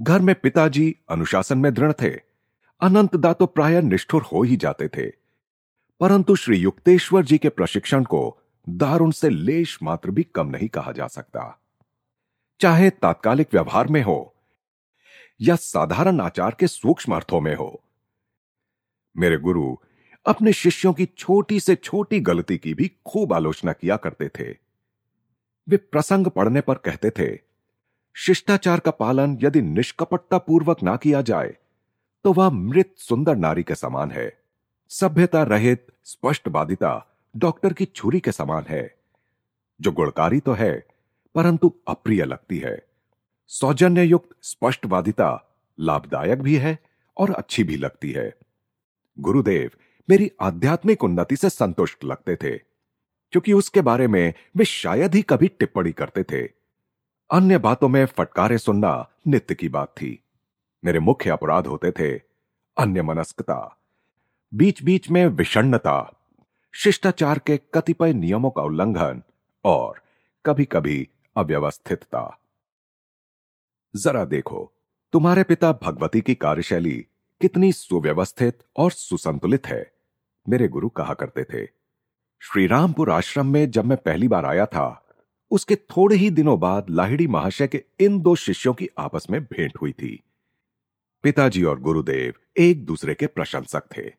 घर में पिताजी अनुशासन में दृढ़ थे। अनंतदा तो प्राय निष्ठुर हो ही जाते थे। परंतु श्री युक्तेश्वर जी के प्रशिक्षण को दारुण से लेश मात्र भी कम नहीं कहा जा सकता। चाहे तात्कालिक व्यवहार में हो, या साधारण आचार के सूक्ष्म अर्थों में हो। मेरे गुरु, अपने शिष्यों की छोटी से छोटी गलती की भी खूब आलोचना किया करते थे। वे प्रसंग पढ़ने पर कहते थे शिष्टाचार का पालन यदि निष्कपटता पूर्वक ना किया जाए तो वह मृत सुंदर नारी के समान है। सभ्यता रहित स्पष्टवादिता डॉक्टर की छुरी के समान है, जो गुणकारी तो है, परंतु अप्रिय लगती है। सौजन्य युक्त स्पष्टवादिता लाभदायक भी है और अच्छी भी लगती है। गुरुदेव, मेरी आध्यात्मिक उन्नति से संतुष्ट लगते थे, क्योंकि उसके बारे में वे शायद ही कभी टिप्पणी करते थे। अन्य बातों में फटकारे सुनना नित्य की बात थी। मेरे मुख्य अपराध होते थे अन्य मनस्कता बीच बीच में विषण्णता, शिष्टाचार के कतिपय नियमों का उल्लंघन और कभी कभी अव्यवस्थितता। जरा देखो, तुम्हारे पिता भगवती की कार्यशैली कितनी सुव्यवस्थित और सुसंतुलित है, मेरे गुरु कहा करते थे। श्रीरामपुर आश्रम में जब मैं पहली बार आया था उसके थोड़े ही दिनों बाद लाहिड़ी महाशय के इन दो शिष्यों की आपस में भेंट हुई थी। पिताजी और गुरुदेव एक दूसरे के प्रशंसक थे।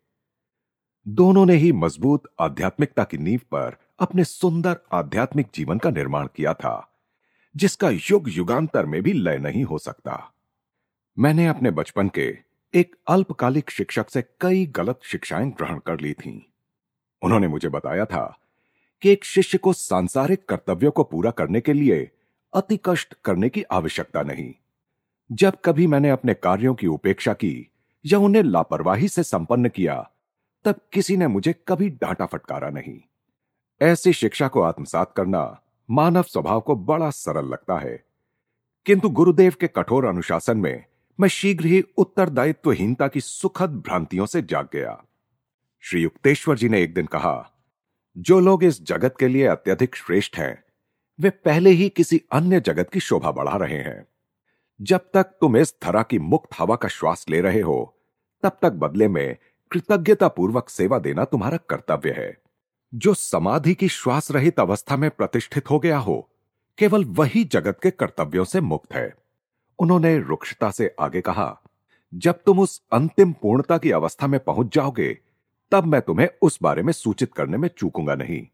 दोनों ने ही मज़बूत आध्यात्मिकता की नींव पर अपने सुंदर आध्यात्मिक जीवन का निर्माण किया था, जिसका युग युगांतर में भी लय नहीं हो सकता। मैंने अपने बचपन के एक अल्पकालिक शिक्षक से कई गलत शिक्षाएँ ग्रहण कर ली थीं। उन्होंने मुझे बताया था कि एक शिष्य को सांसारिक कर्तव्यों को पूरा करने के लिए अति कष्ट करने की आवश्यकता नहीं। जब कभी मैंने अपने कार्यों की उपेक्षा की या उन्हें लापरवाही से संपन्न किया, तब किसी ने मुझे कभी डांटा फटकारा नहीं। ऐसी शिक्षा को आत्मसात करना मानव स्वभाव को बड़ा सरल लगता है। किंतु गुरुदेव के कठोर अनुशासन में मैं शीघ्र ही उत्तरदायित्वहीनता की सुखद भ्रांतियों से जाग गया। श्री युक्तेश्वर जी ने एक दिन कहा जो लोग इस जगत के लिए अत्यधिक श्रेष्ठ हैं, वे पहले ही किसी अन्य जगत की शोभा बढ़ा रहे हैं। जब तक तुम इस धरा की मुक्त हवा का श्वास ले रहे हो, तब तक बदले में कृतज्ञता पूर्वक सेवा देना तुम्हारा कर्तव्य है। जो समाधि की श्वास रहित अवस्था में प्रतिष्ठित हो गया हो, केवल वही जगत के कर्तव्यों से मुक्त है। उन्होंने रुक्षता से आगे कहा, जब तुम उस अंतिम पूर्णता की अवस्था में पहुँच जाओगे तब मैं तुम्हें उस बारे में सूचित करने में चूकूँगा नहीं।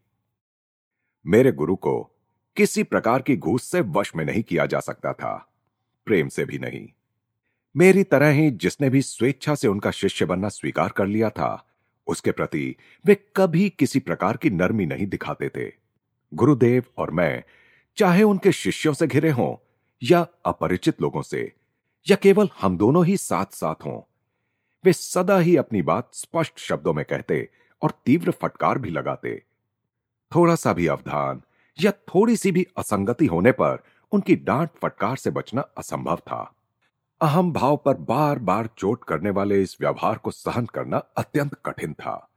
मेरे गुरु को किसी प्रकार की घूस से वश में नहीं किया जा सकता था। प्रेम से भी नहीं। मेरी तरह ही जिसने भी स्वेच्छा से उनका शिष्य बनना स्वीकार कर लिया था, उसके प्रति वे कभी किसी प्रकार की नरमी नहीं दिखाते थे। गुरुदेव और मैं, चाहे उनके शिष्यों से घिरे हों या अपरिचित लोगों से, या केवल हम दोनों ही साथ साथ हों वे सदा ही अपनी बात स्पष्ट शब्दों में कहते और तीव्र फटकार भी लगाते। थोड़ा सा भी अवधान या थोड़ी सी भी असंगति होने पर उनकी डांट फटकार से बचना असंभव था। अहम भाव पर बार बार चोट करने वाले इस व्यवहार को सहन करना अत्यंत कठिन था।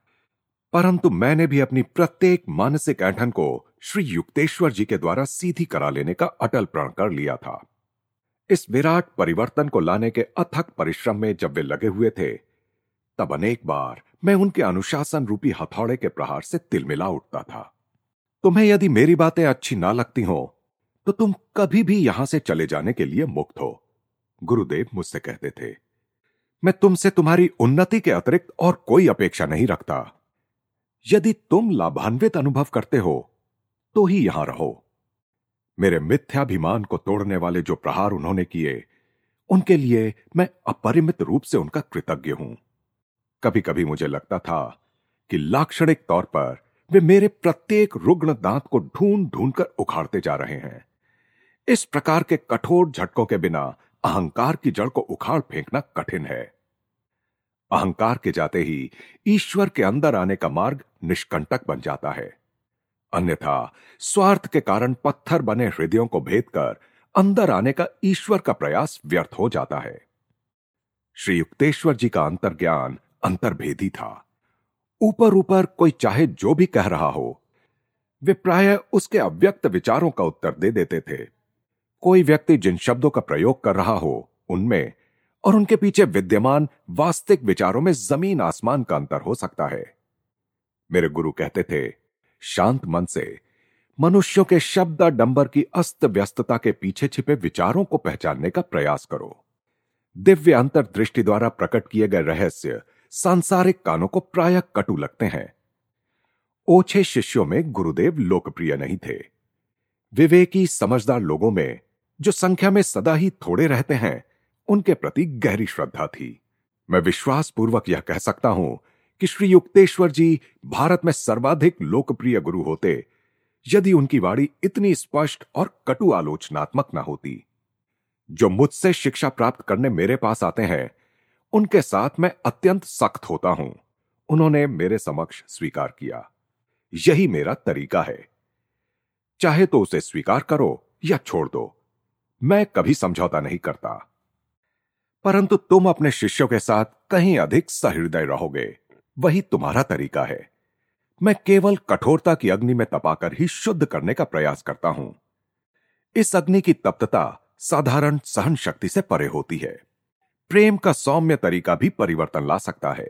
परंतु मैंने भी अपनी प्रत्येक मानसिक ऐठन को श्री युक्तेश्वर जी के द्वारा सीधी करा लेने का अटल प्रण कर लिया था। इस विराट परिवर्तन को लाने के अथक परिश्रम में जब वे लगे हुए थे, तब अनेक बार मैं उनके अनुशासन रूपी हथौड़े के प्रहार से तिलमिला उठता था। तुम्हें यदि मेरी बातें अच्छी ना लगती हो तो तुम कभी भी यहाँ से चले जाने के लिए मुक्त हो, गुरुदेव मुझसे कहते थे। मैं तुमसे तुम्हारी उन्नति के अतिरिक्त और कोई अपेक्षा नहीं रखता। यदि तुम लाभान्वित अनुभव करते हो तो ही यहाँ रहो। मेरे मिथ्याभिमान को तोड़ने वाले जो प्रहार उन्होंने किए, उनके लिए मैं अपरिमित रूप से उनका कृतज्ञ हूँ। कभी कभी मुझे लगता था कि लाक्षणिक तौर पर वे मेरे प्रत्येक रुग्ण दांत को ढूंढ ढूंढ कर उखाड़ते जा रहे हैं। इस प्रकार के कठोर झटकों के बिना अहंकार की जड़ को उखाड़ फेंकना कठिन है। अहंकार के जाते ही ईश्वर के अंदर आने का मार्ग निष्कंटक बन जाता है। अन्यथा स्वार्थ के कारण पत्थर बने हृदयों को भेद कर अंदर आने का ईश्वर का प्रयास व्यर्थ हो जाता है। श्री युक्तेश्वर जी का अंतर्ज्ञान अंतर्भेदी था। ऊपर ऊपर कोई चाहे जो भी कह रहा हो, वे प्राय उसके अव्यक्त विचारों का उत्तर दे देते थे। कोई व्यक्ति जिन शब्दों का प्रयोग कर रहा हो, उनमें और उनके पीछे विद्यमान वास्तविक विचारों में ज़मीन आसमान का अंतर हो सकता है। मेरे गुरु कहते थे शांत मन से, मनुष्यों के शब्द डंबर की अस्त व्यस्तता के पीछे छिपे विचारों को पहचानने का प्रयास करो। दिव्य अंतर्दृष्टि द्वारा प्रकट किए गए रहस्य सांसारिक कानों को प्राय कटु लगते हैं। ओछे शिष्यों में गुरुदेव लोकप्रिय नहीं थे। विवेकी समझदार लोगों में, जो संख्या में सदा ही थोड़े रहते हैं, उनके प्रति गहरी श्रद्धा थी। मैं विश्वास पूर्वक यह कह सकता हूँ कि श्री युक्तेश्वर जी भारत में सर्वाधिक लोकप्रिय गुरु होते, यदि उनकी वाणी इतनी स्पष्ट और कटु आलोचनात्मक न होती। जो मुझसे शिक्षा प्राप्त करने मेरे पास आते हैं, उनके साथ मैं अत्यंत सख्त होता हूँ। उन्होंने मेरे समक्ष स्वीकार किया। यही मेरा तरीका है। चाहे तो उसे स्वीकार करो या छोड़ दो, मैं कभी समझौता नहीं करता। परंतु तुम अपने शिष्यों के साथ कहीं अधिक सहृदय रहोगे। वही तुम्हारा तरीका है। मैं केवल कठोरता की अग्नि में तपाकर ही शुद्ध करने का प्रयास करता हूँ। इस अग्नि की तप्तता साधारण सहन शक्ति से परे होती है। प्रेम का सौम्य तरीका भी परिवर्तन ला सकता है।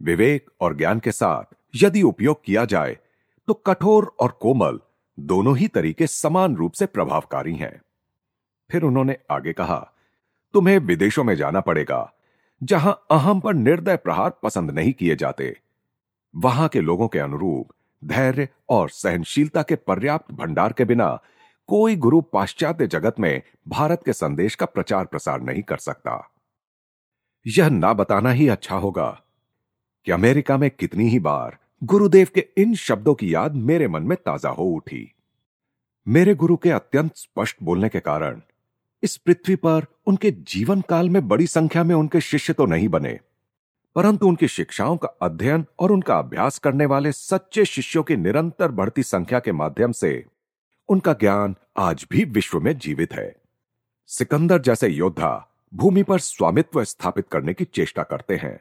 विवेक और ज्ञान के साथ यदि उपयोग किया जाए तो कठोर और कोमल दोनों ही तरीके समान रूप से प्रभावकारी हैं। फिर उन्होंने आगे कहा, तुम्हें विदेशों में जाना पड़ेगा। जहाँ अहम पर निर्दय प्रहार पसंद नहीं किए जाते। वहाँ के लोगों के अनुरूप धैर्य और सहनशीलता के पर्याप्त भंडार के बिना कोई गुरु पाश्चात्य जगत में भारत के संदेश का प्रचार प्रसार नहीं कर सकता। यह ना बताना ही अच्छा होगा कि अमेरिका में कितनी ही बार गुरुदेव के इन शब्दों की याद मेरे मन में ताज़ा हो उठी। मेरे गुरु के अत्यंत स्पष्ट बोलने के कारण इस पृथ्वी पर उनके जीवन काल में बड़ी संख्या में उनके शिष्य तो नहीं बने, परंतु उनकी शिक्षाओं का अध्ययन और उनका अभ्यास करने वाले सच्चे शिष्यों की निरंतर बढ़ती संख्या के माध्यम से उनका ज्ञान आज भी विश्व में जीवित है। सिकंदर जैसे योद्धा भूमि पर स्वामित्व स्थापित करने की चेष्टा करते हैं।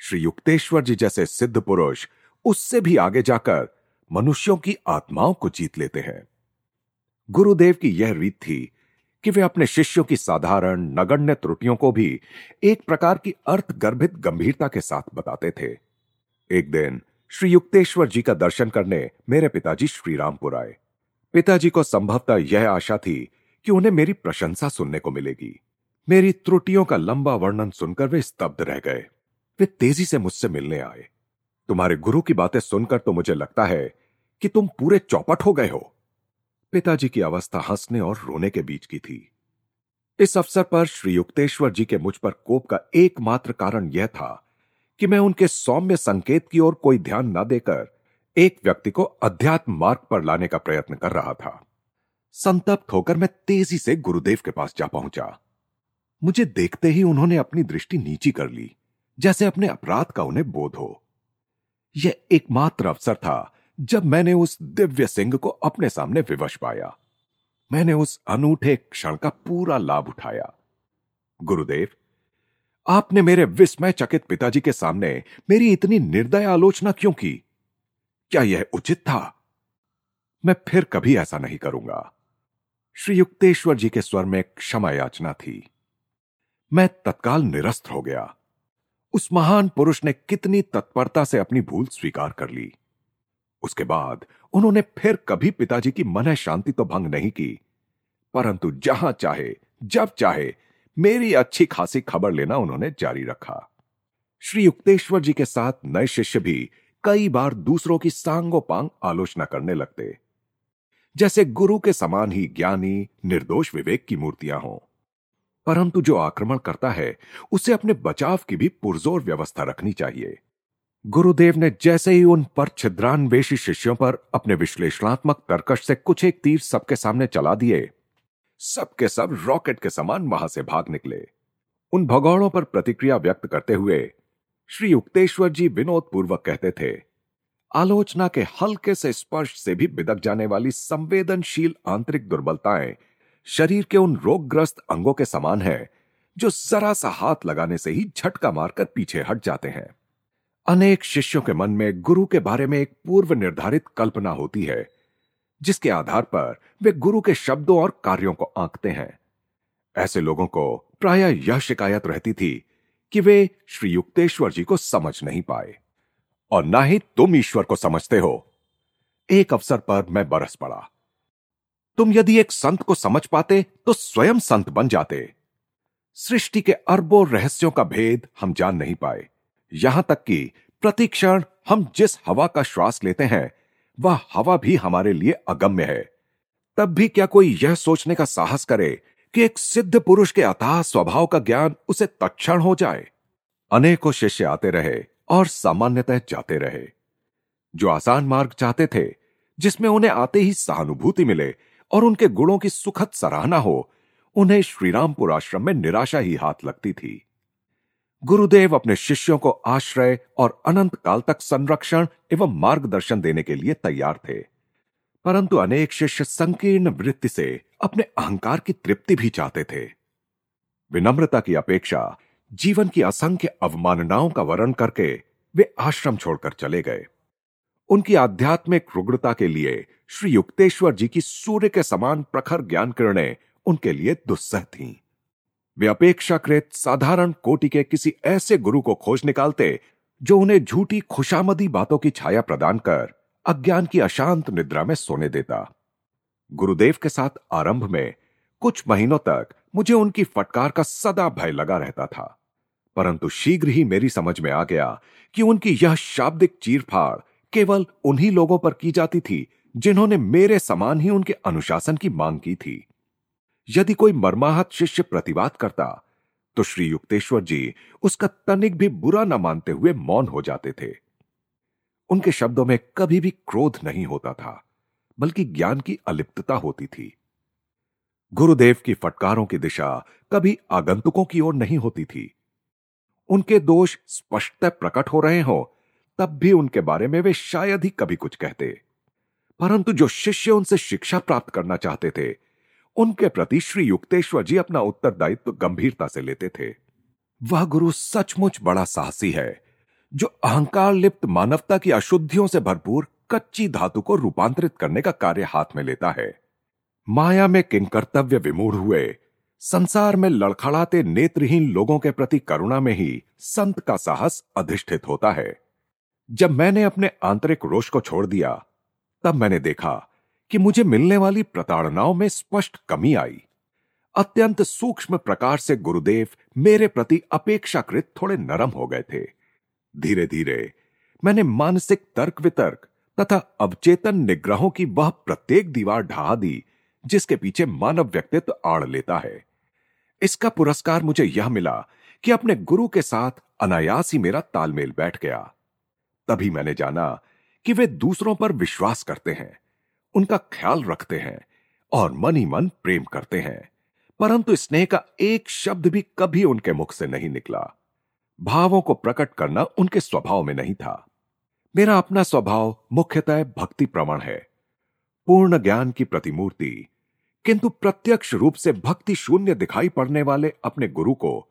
श्री युक्तेश्वर जी जैसे सिद्ध पुरुष उससे भी आगे जाकर मनुष्यों की आत्माओं को जीत लेते हैं। गुरुदेव की यह रीत थी कि वे अपने शिष्यों की साधारण, नगण्य त्रुटियों को भी एक प्रकार की अर्थ गर्भित गंभीरता के साथ बताते थे। एक दिन, श्री युक्तेश्वर जी का दर्शन करने मेरे पिताजी श्रीरामपुर आए। पिताजी को संभवतः यह आशा थी कि उन्हें मेरी प्रशंसा सुनने को मिलेगी। मेरी त्रुटियों का लंबा वर्णन सुनकर वे स्तब्ध रह गए। वे तेज़ी से मुझसे मिलने आए। तुम्हारे गुरु की बातें सुनकर तो मुझे लगता है कि तुम पूरे चौपट हो गए हो। पिताजी की अवस्था हंसने और रोने के बीच की थी। इस अवसर पर श्री युक्तेश्वर जी के मुझ पर कोप का एकमात्र कारण यह था कि मैं उनके सौम्य संकेत की ओर कोई ध्यान न देकर एक व्यक्ति को अध्यात्म मार्ग पर लाने का प्रयत्न कर रहा था। संतप्त होकर मैं तेज़ी से गुरुदेव के पास जा पहुँचा। मुझे देखते ही उन्होंने अपनी दृष्टि नीची कर ली, जैसे अपने अपराध का उन्हें बोध हो। यह एकमात्र अवसर था जब मैंने उस दिव्य सिंह को अपने सामने विवश पाया, मैंने उस अनूठे क्षण का पूरा लाभ उठाया। गुरुदेव, आपने मेरे विस्मय चकित पिताजी के सामने मेरी इतनी निर्दय आलोचना क्यों की? क्या यह उचित था? मैं फिर कभी ऐसा नहीं करूँगा। श्री युक्तेश्वर जी के स्वर में क्षमा याचना थी। मैं तत्काल निरस्त हो गया। उस महान पुरुष ने कितनी तत्परता से अपनी भूल स्वीकार कर ली। उसके बाद उन्होंने फिर कभी पिताजी की मन शांति तो भंग नहीं की। परंतु जहाँ चाहे, जब चाहे, मेरी अच्छी खासी खबर लेना उन्होंने जारी रखा। श्री युक्तेश्वर जी के साथ नए शिष्य भी कई बार दूसरों की सांगोपांग आलोचना करने लगते। जैसे गुरु के समान ही ज्ञानी, निर्दोष विवेक की मूर्तियाँ हों। परंतु जो आक्रमण करता है, उसे अपने बचाव की भी पुरजोर व्यवस्था रखनी चाहिए। गुरुदेव ने जैसे ही उन पर छिद्रान्वेषी शिष्यों पर अपने विश्लेषणात्मक तर्कश से कुछ एक तीर सबके सामने चला दिए, सबके सब रॉकेट के समान वहाँ से भाग निकले। उन भगौड़ों पर प्रतिक्रिया व्यक्त करते हुए श्री युक्तेश्वर जी विनोद पूर्वक कहते थे, आलोचना के हल्के से स्पर्श से भी बिदक जाने वाली संवेदनशील आंतरिक दुर्बलताएँ शरीर के उन रोगग्रस्त अंगों के समान है, जो जरा सा हाथ लगाने से ही झटका मारकर पीछे हट जाते हैं। अनेक शिष्यों के मन में गुरु के बारे में एक पूर्व निर्धारित कल्पना होती है, जिसके आधार पर वे गुरु के शब्दों और कार्यों को आंकते हैं। ऐसे लोगों को प्राय यह शिकायत रहती थी कि वे श्री युक्तेश्वर जी को समझ नहीं पाए, और ना ही तुम ईश्वर को समझते हो। एक अवसर पर मैं बरस पड़ा। तुम यदि एक संत को समझ पाते तो स्वयं संत बन जाते। सृष्टि के अरबों रहस्यों का भेद हम जान नहीं पाए। यहाँ तक कि प्रतिक्षण हम जिस हवा का श्वास लेते हैं, वह हवा भी हमारे लिए अगम्य है। तब भी क्या कोई यह सोचने का साहस करे कि एक सिद्ध पुरुष के अथाह स्वभाव का ज्ञान उसे तक्षण हो जाए? अनेकों शिष्य आते रहे और सामान्यतः जाते रहे। जो आसान मार्ग चाहते थे, जिसमें उन्हें आते ही सहानुभूति मिले और उनके गुणों की सुखद सराहना हो, उन्हें श्रीरामपुर आश्रम में निराशा ही हाथ लगती थी। गुरुदेव अपने शिष्यों को आश्रय और अनंत काल तक संरक्षण एवं मार्गदर्शन देने के लिए तैयार थे। परंतु अनेक शिष्य संकीर्ण वृत्ति से अपने अहंकार की तृप्ति भी चाहते थे। विनम्रता की अपेक्षा, जीवन की असंख्य अवमाननाओं का वर्ण करके वे आश्रम छोड़कर चले गए। उनकी आध्यात्मिक रुग्णता के लिए श्री युक्तेश्वर जी की सूर्य के समान प्रखर ज्ञान किरणें उनके लिए दुस्सह थीं। वे अपेक्षाकृत साधारण कोटि के किसी ऐसे गुरु को खोज निकालते, जो उन्हें झूठी खुशामदी बातों की छाया प्रदान कर अज्ञान की अशांत निद्रा में सोने देता। गुरुदेव के साथ आरंभ में कुछ महीनों तक मुझे उनकी फटकार का सदा भय लगा रहता था, परंतु शीघ्र ही मेरी समझ में आ गया कि उनकी यह शाब्दिक चीरफाड़ केवल उन्हीं लोगों पर की जाती थी जिन्होंने मेरे समान ही उनके अनुशासन की मांग की थी। यदि कोई मर्माहत शिष्य प्रतिवाद करता तो श्री युक्तेश्वर जी उसका तनिक भी बुरा न मानते हुए मौन हो जाते थे। उनके शब्दों में कभी भी क्रोध नहीं होता था, बल्कि ज्ञान की अलिप्तता होती थी। गुरुदेव की फटकारों की दिशा कभी आगंतुकों की ओर नहीं होती थी। उनके दोष स्पष्टतः प्रकट हो रहे हो, तब भी उनके बारे में वे शायद ही कभी कुछ कहते। परंतु जो शिष्य उनसे शिक्षा प्राप्त करना चाहते थे उनके प्रति श्री युक्तेश्वर जी अपना उत्तरदायित्व गंभीरता से लेते थे। वह गुरु सचमुच बड़ा साहसी है, जो अहंकार लिप्त मानवता की अशुद्धियों से भरपूर कच्ची धातु को रूपांतरित करने का कार्य हाथ में लेता है। माया में किंकर्तव्य विमूढ़ हुए, संसार में लड़खड़ाते नेत्रहीन लोगों के प्रति करुणा में ही संत का साहस अधिष्ठित होता है। जब मैंने अपने आंतरिक रोष को छोड़ दिया, तब मैंने देखा कि मुझे मिलने वाली प्रताड़नाओं में स्पष्ट कमी आई। अत्यंत सूक्ष्म प्रकार से गुरुदेव मेरे प्रति अपेक्षाकृत थोड़े नरम हो गए थे। धीरे धीरे मैंने मानसिक तर्क वितर्क तथा अवचेतन निग्रहों की वह प्रत्येक दीवार ढहा दी, जिसके पीछे मानव व्यक्तित्व आड़ लेता है। इसका पुरस्कार मुझे यह मिला कि अपने गुरु के साथ अनायास ही मेरा तालमेल बैठ गया। तभी मैंने जाना कि वे दूसरों पर विश्वास करते हैं। उनका ख्याल रखते हैं और मन ही मन प्रेम करते हैं। परंतु स्नेह का एक शब्द भी कभी उनके मुख से नहीं निकला। भावों को प्रकट करना उनके स्वभाव में नहीं था। मेरा अपना स्वभाव मुख्यतः भक्ति प्रवण है। पूर्ण ज्ञान की प्रतिमूर्ति। किंतु प्रत्यक्ष रूप से भक्ति शून्य दिखाई पड़ने वाले अपने गुरु को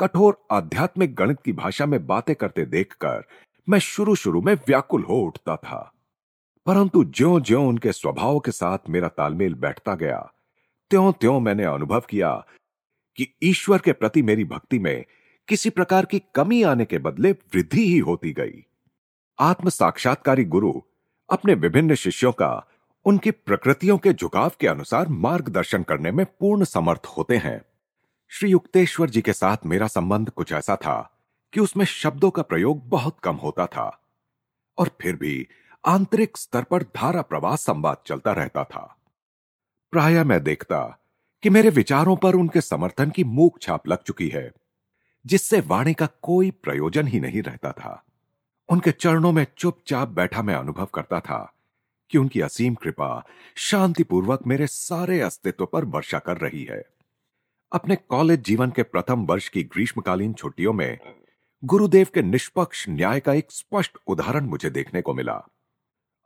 कठोर आध्यात्मिक गणित की भाषा में बातें करते देखकर मैं शुरू शुरू में व्याकुल हो उठता था। परंतु ज्यो ज्यो उनके स्वभाव के साथ मेरा तालमेल बैठता गया त्यों त्यों मैंने अनुभव किया कि ईश्वर के प्रति मेरी भक्ति में किसी प्रकार की कमी आने के बदले वृद्धि ही होती गई। आत्म साक्षात्कारी गुरु अपने विभिन्न शिष्यों का उनकी प्रकृतियों के झुकाव के अनुसार मार्गदर्शन करने में पूर्ण समर्थ होते हैं। श्री युक्तेश्वर जी के साथ मेरा संबंध कुछ ऐसा था कि उसमें शब्दों का प्रयोग बहुत कम होता था और फिर भी आंतरिक स्तर पर धारा प्रवाह संवाद चलता रहता था। प्राय मैं देखता कि मेरे विचारों पर उनके समर्थन की मूक छाप लग चुकी है, जिससे वाणी का कोई प्रयोजन ही नहीं रहता था। उनके चरणों में चुपचाप बैठा मैं अनुभव करता था कि उनकी असीम कृपा शांतिपूर्वक मेरे सारे अस्तित्व पर वर्षा कर रही है। अपने कॉलेज जीवन के प्रथम वर्ष की ग्रीष्मकालीन छुट्टियों में गुरुदेव के निष्पक्ष न्याय का एक स्पष्ट उदाहरण मुझे देखने को मिला।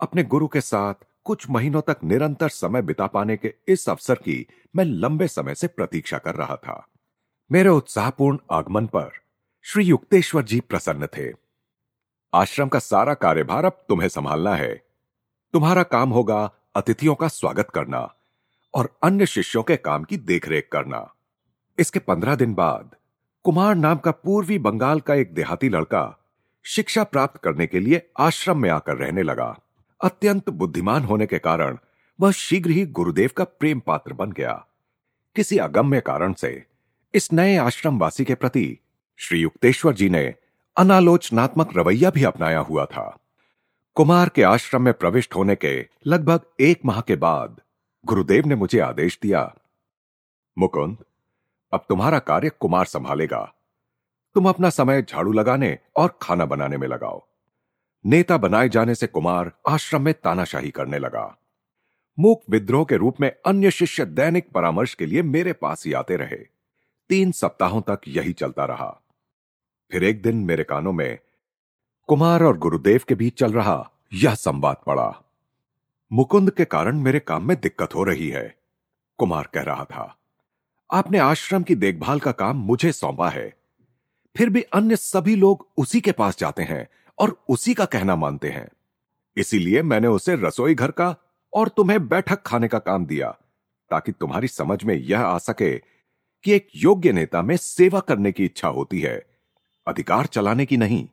अपने गुरु के साथ कुछ महीनों तक निरंतर समय बिता पाने के इस अवसर की मैं लंबे समय से प्रतीक्षा कर रहा था। मेरे उत्साहपूर्ण आगमन पर श्री युक्तेश्वर जी प्रसन्न थे। आश्रम का सारा कार्यभार अब तुम्हें संभालना है। तुम्हारा काम होगा अतिथियों का स्वागत करना और अन्य शिष्यों के काम की देखरेख करना। इसके पंद्रह दिन बाद कुमार नाम का पूर्वी बंगाल का एक देहाती लड़का शिक्षा प्राप्त करने के लिए आश्रम में आकर रहने लगा। अत्यंत बुद्धिमान होने के कारण वह शीघ्र ही गुरुदेव का प्रेम पात्र बन गया। किसी अगम्य कारण से इस नए आश्रम वासी के प्रति श्री युक्तेश्वर जी ने अनालोचनात्मक रवैया भी अपनाया हुआ था। कुमार के आश्रम में प्रविष्ट होने के लगभग एक माह के बाद गुरुदेव ने मुझे आदेश दिया, मुकुंद, अब तुम्हारा कार्य कुमार संभालेगा। तुम अपना समय झाड़ू लगाने और खाना बनाने में लगाओ। नेता बनाए जाने से कुमार आश्रम में तानाशाही करने लगा। मूक विद्रोह के रूप में अन्य शिष्य दैनिक परामर्श के लिए मेरे पास ही आते रहे। तीन सप्ताहों तक यही चलता रहा। फिर एक दिन मेरे कानों में कुमार और गुरुदेव के बीच चल रहा यह संवाद पड़ा। मुकुंद के कारण मेरे काम में दिक्कत हो रही है, कुमार कह रहा था। आपने आश्रम की देखभाल का काम मुझे सौंपा है। फिर भी अन्य सभी लोग उसी के पास जाते हैं। और उसी का कहना मानते हैं। इसीलिए मैंने उसे रसोई घर का और तुम्हें बैठक खाने का काम दिया, ताकि तुम्हारी समझ में यह आ सके कि एक योग्य नेता में सेवा करने की इच्छा होती है, अधिकार चलाने की नहीं।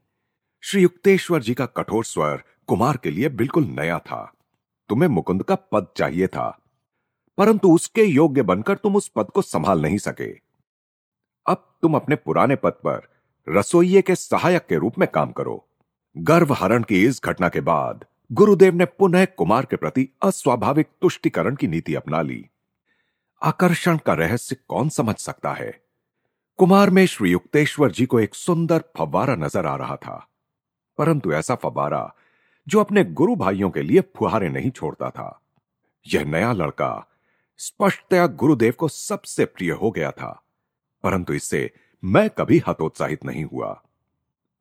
श्री युक्तेश्वर जी का कठोर स्वर कुमार के लिए बिल्कुल नया था। तुम्हें मुकुंद का पद चाहिए था, परंतु उसके योग्य बनकर तुम उस पद को संभाल नहीं सके। अब तुम अपने पुराने पद पर रसोइये के सहायक के रूप में काम करो। गर्भहरण की इस घटना के बाद गुरुदेव ने पुनः कुमार के प्रति अस्वाभाविक तुष्टिकरण की नीति अपना ली। आकर्षण का रहस्य कौन समझ सकता है? कुमार में श्री युक्तेश्वर जी को एक सुंदर फव्वारा नज़र आ रहा था, परंतु ऐसा फव्वारा जो अपने गुरु भाइयों के लिए फुहारे नहीं छोड़ता था। यह नया लड़का स्पष्टतया गुरुदेव को सबसे प्रिय हो गया था, परंतु इससे मैं कभी हतोत्साहित नहीं हुआ।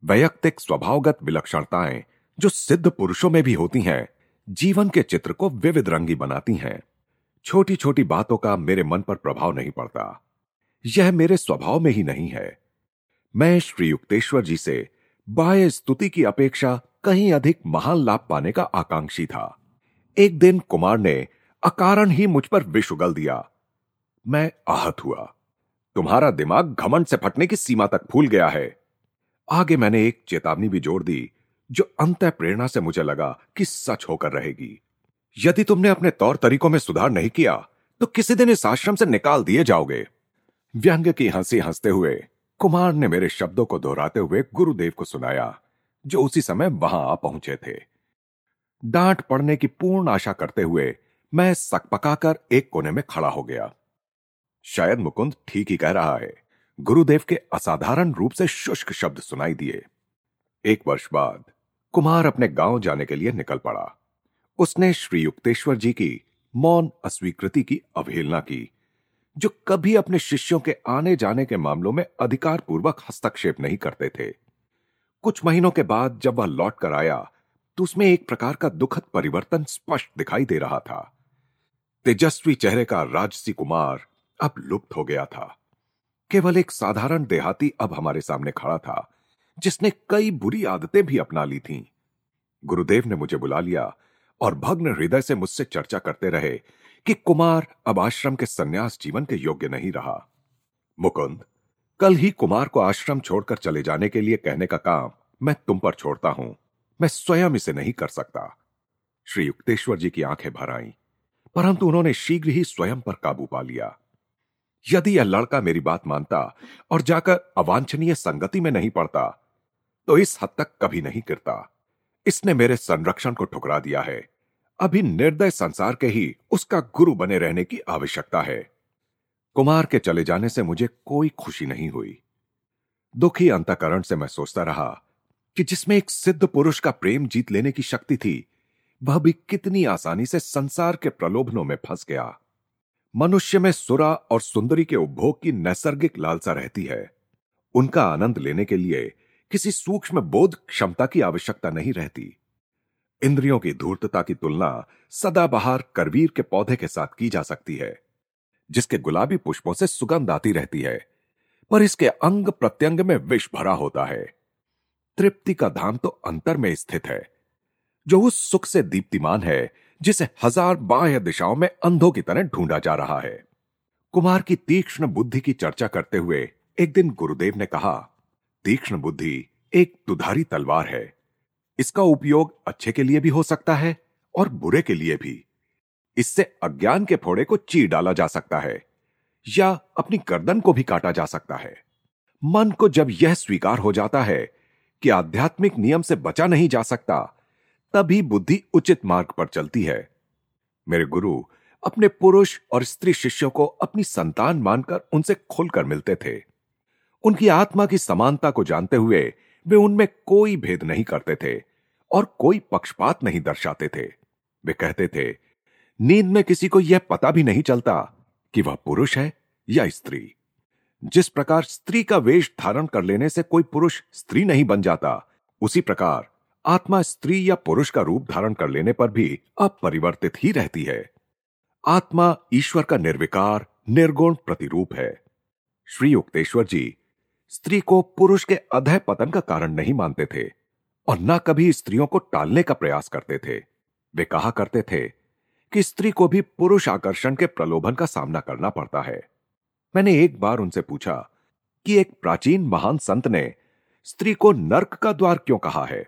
वैयक्तिक स्वभावगत विलक्षणताएँ जो सिद्ध पुरुषों में भी होती हैं, जीवन के चित्र को विविध रंगी बनाती हैं। छोटी छोटी बातों का मेरे मन पर प्रभाव नहीं पड़ता। यह मेरे स्वभाव में ही नहीं है। मैं श्री युक्तेश्वर जी से बाह्य स्तुति की अपेक्षा कहीं अधिक महान लाभ पाने का आकांक्षी था। एक दिन कुमार ने अकारण ही मुझ पर विष उगल दिया। मैं आहत हुआ। तुम्हारा दिमाग घमंड से फटने की सीमा तक फूल गया है। आगे मैंने एक चेतावनी भी जोड़ दी, जो अंत प्रेरणा से मुझे लगा कि सच होकर रहेगी। यदि तुमने अपने तौर तरीकों में सुधार नहीं किया तो किसी दिन इस आश्रम से निकाल दिए जाओगे। व्यंग की हँसी हँसते हुए, कुमार ने मेरे शब्दों को दोहराते हुए गुरुदेव को सुनाया, जो उसी समय वहाँ आ पहुँचे थे। डांट पड़ने की पूर्ण आशा करते हुए, मैं सकपकाकर एक कोने में खड़ा हो गया। शायद मुकुंद ठीक ही कह रहा है। गुरुदेव के असाधारण रूप से शुष्क शब्द सुनाई दिए। एक वर्ष बाद, कुमार अपने गाँव जाने के लिए निकल पड़ा। उसने श्री युक्तेश्वर जी की मौन अस्वीकृति की अवहेलना की, जो कभी अपने शिष्यों के आने जाने के मामलों में अधिकार पूर्वक हस्तक्षेप नहीं करते थे। कुछ महीनों के बाद जब वह लौट कर आया तो उसमें एक प्रकार का दुखद परिवर्तन स्पष्ट दिखाई दे रहा था। तेजस्वी चेहरे का राजसी कुमार अब लुप्त हो गया था। केवल एक साधारण देहाती अब हमारे सामने खड़ा था, जिसने कई बुरी आदतें भी अपना ली थीं। गुरुदेव ने मुझे बुला लिया और भग्न हृदय से मुझसे चर्चा करते रहे कि कुमार अब आश्रम के सन्यास जीवन के योग्य नहीं रहा। मुकुंद, कल ही कुमार को आश्रम छोड़कर चले जाने के लिए कहने का काम मैं तुम पर छोड़ता हूँ। मैं स्वयं इसे नहीं कर सकता। श्री युक्तेश्वर जी की आँखें भर आईं, परंतु उन्होंने शीघ्र ही स्वयं पर काबू पा लिया। यदि यह लड़का मेरी बात मानता और जाकर अवांछनीय संगति में नहीं पड़ता तो इस हद तक कभी नहीं गिरता। इसने मेरे संरक्षण को ठुकरा दिया है। अभी निर्दय संसार के ही उसका गुरु बने रहने की आवश्यकता है। कुमार के चले जाने से मुझे कोई खुशी नहीं हुई। दुखी अंतकरण से मैं सोचता रहा कि जिसमें एक सिद्ध पुरुष का प्रेम जीत लेने की शक्ति थी, वह भी कितनी आसानी से संसार के प्रलोभनों में फंस गया। मनुष्य में सुरा और सुंदरी के उपभोग की नैसर्गिक लालसा रहती है। उनका आनंद लेने के लिए किसी सूक्ष्म बोध क्षमता की आवश्यकता नहीं रहती। इंद्रियों की धूर्तता की तुलना सदाबहार करवीर के पौधे के साथ की जा सकती है, जिसके गुलाबी पुष्पों से सुगंध आती रहती है, पर इसके अंग प्रत्यंग में विष भरा होता है। तृप्ति का धाम तो अंतर में स्थित है। जो उस सुख से दीप्तिमान है जिसे हज़ार बाह्य दिशाओं में अंधों की तरह ढूंढा जा रहा है। कुमार की तीक्ष्ण बुद्धि की चर्चा करते हुए एक दिन गुरुदेव ने कहा, तीक्ष्ण बुद्धि एक दुधारी तलवार है। इसका उपयोग अच्छे के लिए भी हो सकता है और बुरे के लिए भी। इससे अज्ञान के फोड़े को चीर डाला जा सकता है या अपनी गर्दन को भी काटा जा सकता है। मन को जब यह स्वीकार हो जाता है कि आध्यात्मिक नियम से बचा नहीं जा सकता तभी बुद्धि उचित मार्ग पर चलती है। मेरे गुरु अपने पुरुष और स्त्री शिष्यों को अपनी संतान मानकर उनसे खुलकर मिलते थे। उनकी आत्मा की समानता को जानते हुए वे उनमें कोई भेद नहीं करते थे और कोई पक्षपात नहीं दर्शाते थे। वे कहते थे, नींद में किसी को यह पता भी नहीं चलता कि वह पुरुष है या स्त्री। जिस प्रकार स्त्री का वेश धारण कर लेने से कोई पुरुष स्त्री नहीं बन जाता, उसी प्रकार आत्मा स्त्री या पुरुष का रूप धारण कर लेने पर भी अपरिवर्तित ही रहती है। आत्मा ईश्वर का निर्विकार, निर्गुण प्रतिरूप है। श्री युक्तेश्वर जी, स्त्री को पुरुष के अधय पतन का कारण नहीं मानते थे और न कभी स्त्रियों को टालने का प्रयास करते थे। वे कहा करते थे कि स्त्री को भी पुरुष आकर्षण के प्रलोभन का सामना करना पड़ता है। मैंने एक बार उनसे पूछा कि एक प्राचीन महान संत ने स्त्री को नर्क का द्वार क्यों कहा है?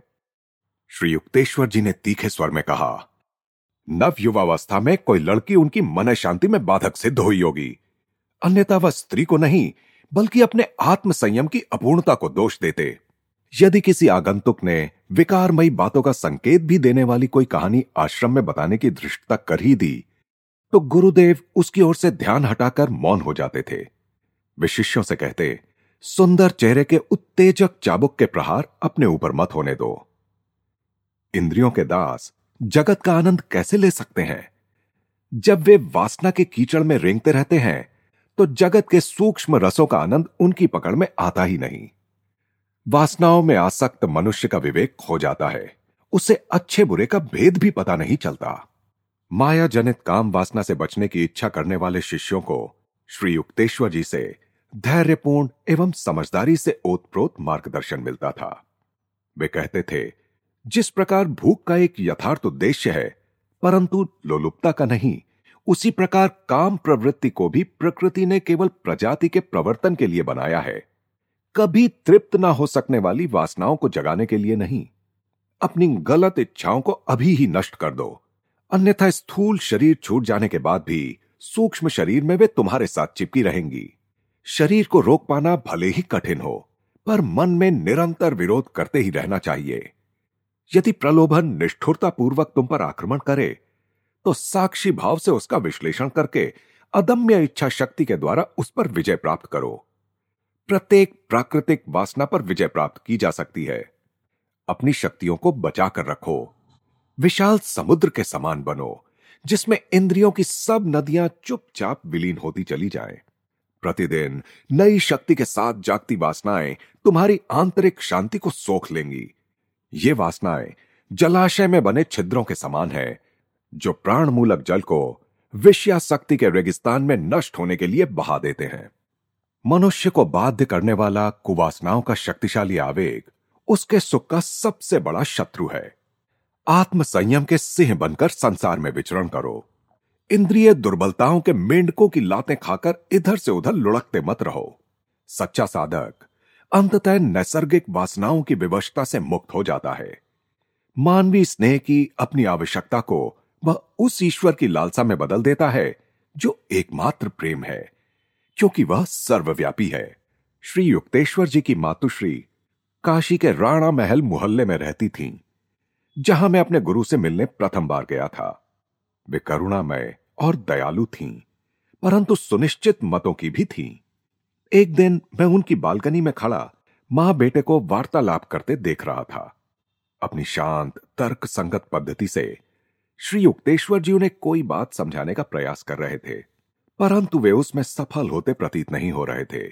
श्री युक्तेश्वर जी ने तीखे स्वर में कहा नव युवावस्था में कोई लड़की उनकी मन शांति में बाधक सिद्ध हुई होगी। अन्यथा वह स्त्री को नहीं, बल्कि अपने आत्म संयम की अपूर्णता को दोष देते। यदि किसी आगंतुक ने विकारमयी बातों का संकेत भी देने वाली कोई कहानी आश्रम में बताने की दृष्टता कर ही दी तो गुरुदेव उसकी ओर से ध्यान हटाकर मौन हो जाते थे। वे शिष्यों से कहते, सुंदर चेहरे के उत्तेजक चाबुक के प्रहार अपने ऊपर मत होने दो। इंद्रियों के दास जगत का आनंद कैसे ले सकते हैं? जब वे वासना के कीचड़ में रेंगते रहते हैं तो जगत के सूक्ष्म रसों का आनंद उनकी पकड़ में आता ही नहीं। वासनाओं में आसक्त मनुष्य का विवेक खो जाता है। उसे अच्छे बुरे का भेद भी पता नहीं चलता। माया जनित काम वासना से बचने की इच्छा करने वाले शिष्यों को श्री युक्तेश्वर जी से धैर्यपूर्ण एवं समझदारी से ओतप्रोत मार्गदर्शन मिलता था। वे कहते थे जिस प्रकार भूख का एक यथार्थ उद्देश्य है, परंतु लोलुपता का नहीं, उसी प्रकार काम प्रवृत्ति को भी प्रकृति ने केवल प्रजाति के प्रवर्तन के लिए बनाया है। कभी तृप्त ना हो सकने वाली वासनाओं को जगाने के लिए नहीं। अपनी गलत इच्छाओं को अभी ही नष्ट कर दो। अन्यथा स्थूल शरीर छूट जाने के बाद भी सूक्ष्म शरीर में वे तुम्हारे साथ चिपकी रहेंगी। शरीर को रोक पाना भले ही कठिन हो, पर मन में निरंतर विरोध करते ही रहना चाहिए। यदि प्रलोभन निष्ठुरता पूर्वक तुम पर आक्रमण करे तो साक्षी भाव से उसका विश्लेषण करके अदम्य इच्छा शक्ति के द्वारा उस पर विजय प्राप्त करो। प्रत्येक प्राकृतिक वासना पर विजय प्राप्त की जा सकती है। अपनी शक्तियों को बचाकर रखो। विशाल समुद्र के समान बनो, जिसमें इंद्रियों की सब नदियाँ चुपचाप विलीन होती चली जाएँ। प्रतिदिन नई शक्ति के साथ जागती वासनाएँ तुम्हारी आंतरिक शांति को सोख लेंगी। ये वासनाएँ जलाशय में बने छिद्रों के समान है, जो प्राण मूलक जल को विषयाशक्ति के रेगिस्तान में नष्ट होने के लिए बहा देते हैं। मनुष्य को बाध्य करने वाला कुवासनाओं का शक्तिशाली आवेग उसके सुख का सबसे बड़ा शत्रु है। आत्म संयम के सिंह बनकर संसार में विचरण करो। इंद्रिय दुर्बलताओं के मेंढकों की लातें खाकर इधर से उधर लुढ़कते मत रहो। सच्चा साधक अंततः नैसर्गिक वासनाओं की विवशता से मुक्त हो जाता है। मानवीय स्नेह की अपनी आवश्यकता को वह उस ईश्वर की लालसा में बदल देता है जो एकमात्र प्रेम है क्योंकि वह सर्वव्यापी है। श्री युक्तेश्वर जी की मातुश्री काशी के राणा महल मोहल्ले में रहती थीं, जहाँ मैं अपने गुरु से मिलने प्रथम बार गया था। वे करुणामय और दयालु थीं, परंतु सुनिश्चित मतों की भी थीं। एक दिन मैं उनकी बालकनी में खड़ा माँ बेटे को वार्तालाप करते देख रहा था। अपनी शांत तर्क संगत पद्धति से श्री युक्तेश्वर जी उन्हें कोई बात समझाने का प्रयास कर रहे थे, परंतु वे उसमें सफल होते प्रतीत नहीं हो रहे थे,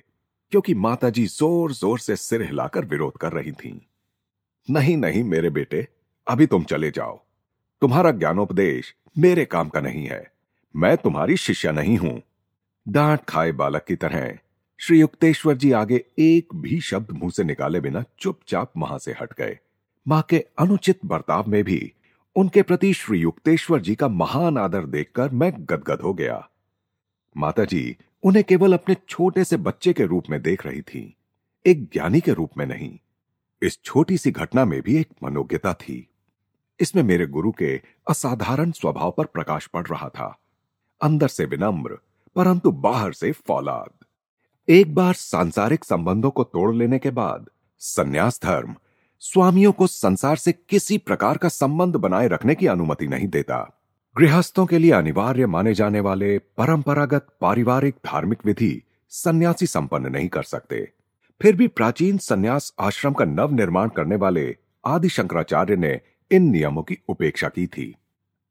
क्योंकि माताजी ज़ोर ज़ोर से सिर हिलाकर विरोध कर रही थीं। नहीं नहीं मेरे बेटे, अभी तुम चले जाओ। तुम्हारा ज्ञानोपदेश मेरे काम का नहीं है। मैं तुम्हारी शिष्या नहीं हूँ। डांट खाए बालक की तरह श्री युक्तेश्वर जी आगे एक भी शब्द मुँह से निकाले बिना चुपचाप वहाँ से हट गए। माँ के अनुचित बर्ताव में भी उनके प्रति श्री युक्तेश्वर जी का महान आदर देखकर मैं गदगद हो गया। माता जी उन्हें केवल अपने छोटे से बच्चे के रूप में देख रही थी, एक ज्ञानी के रूप में नहीं। इस छोटी सी घटना में भी एक मनोज्ञता थी। इसमें मेरे गुरु के असाधारण स्वभाव पर प्रकाश पड़ रहा था। अंदर से विनम्र, परंतु बाहर से फौलाद। एक बार सांसारिक संबंधों को तोड़ लेने के बाद, संन्यास धर्म स्वामियों को संसार से किसी प्रकार का संबंध बनाए रखने की अनुमति नहीं देता। गृहस्थों के लिए अनिवार्य माने जाने वाले परंपरागत पारिवारिक धार्मिक विधि सन्यासी संपन्न नहीं कर सकते। फिर भी प्राचीन सन्यास आश्रम का नव निर्माण करने वाले आदि शंकराचार्य ने इन नियमों की उपेक्षा की थी।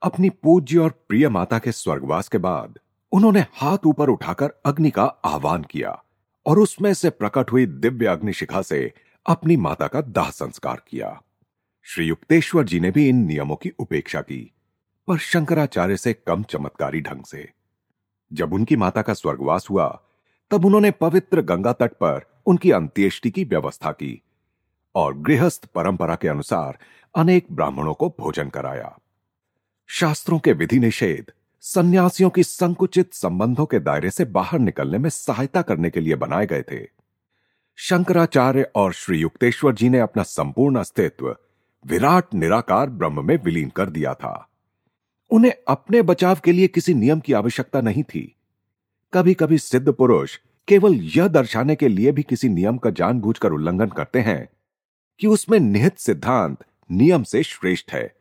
अपनी पूज्य और प्रिय माता के स्वर्गवास के बाद उन्होंने हाथ ऊपर उठाकर अग्नि का आह्वान किया। और उसमें से प्रकट हुई दिव्य अग्निशिखा से अपनी माता का दाह संस्कार किया। श्री युक्तेश्वर जी ने भी इन नियमों की उपेक्षा की, पर शंकराचार्य से कम चमत्कारी ढंग से। जब उनकी माता का स्वर्गवास हुआ, तब उन्होंने पवित्र गंगा तट पर उनकी अंत्येष्टि की व्यवस्था की और गृहस्थ परंपरा के अनुसार अनेक ब्राह्मणों को भोजन कराया। शास्त्रों के विधि निषेध सन्यासियों की संकुचित संबंधों के दायरे से बाहर निकलने में सहायता करने के लिए बनाए गए थे। शंकराचार्य और श्री युक्तेश्वर जी ने अपना संपूर्ण अस्तित्व विराट, निराकार ब्रह्म में विलीन कर दिया था। उन्हें अपने बचाव के लिए किसी नियम की आवश्यकता नहीं थी। कभी कभी सिद्ध पुरुष केवल यह दर्शाने के लिए भी किसी नियम का जानबूझकर उल्लंघन करते हैं कि उसमें निहित सिद्धांत नियम से श्रेष्ठ है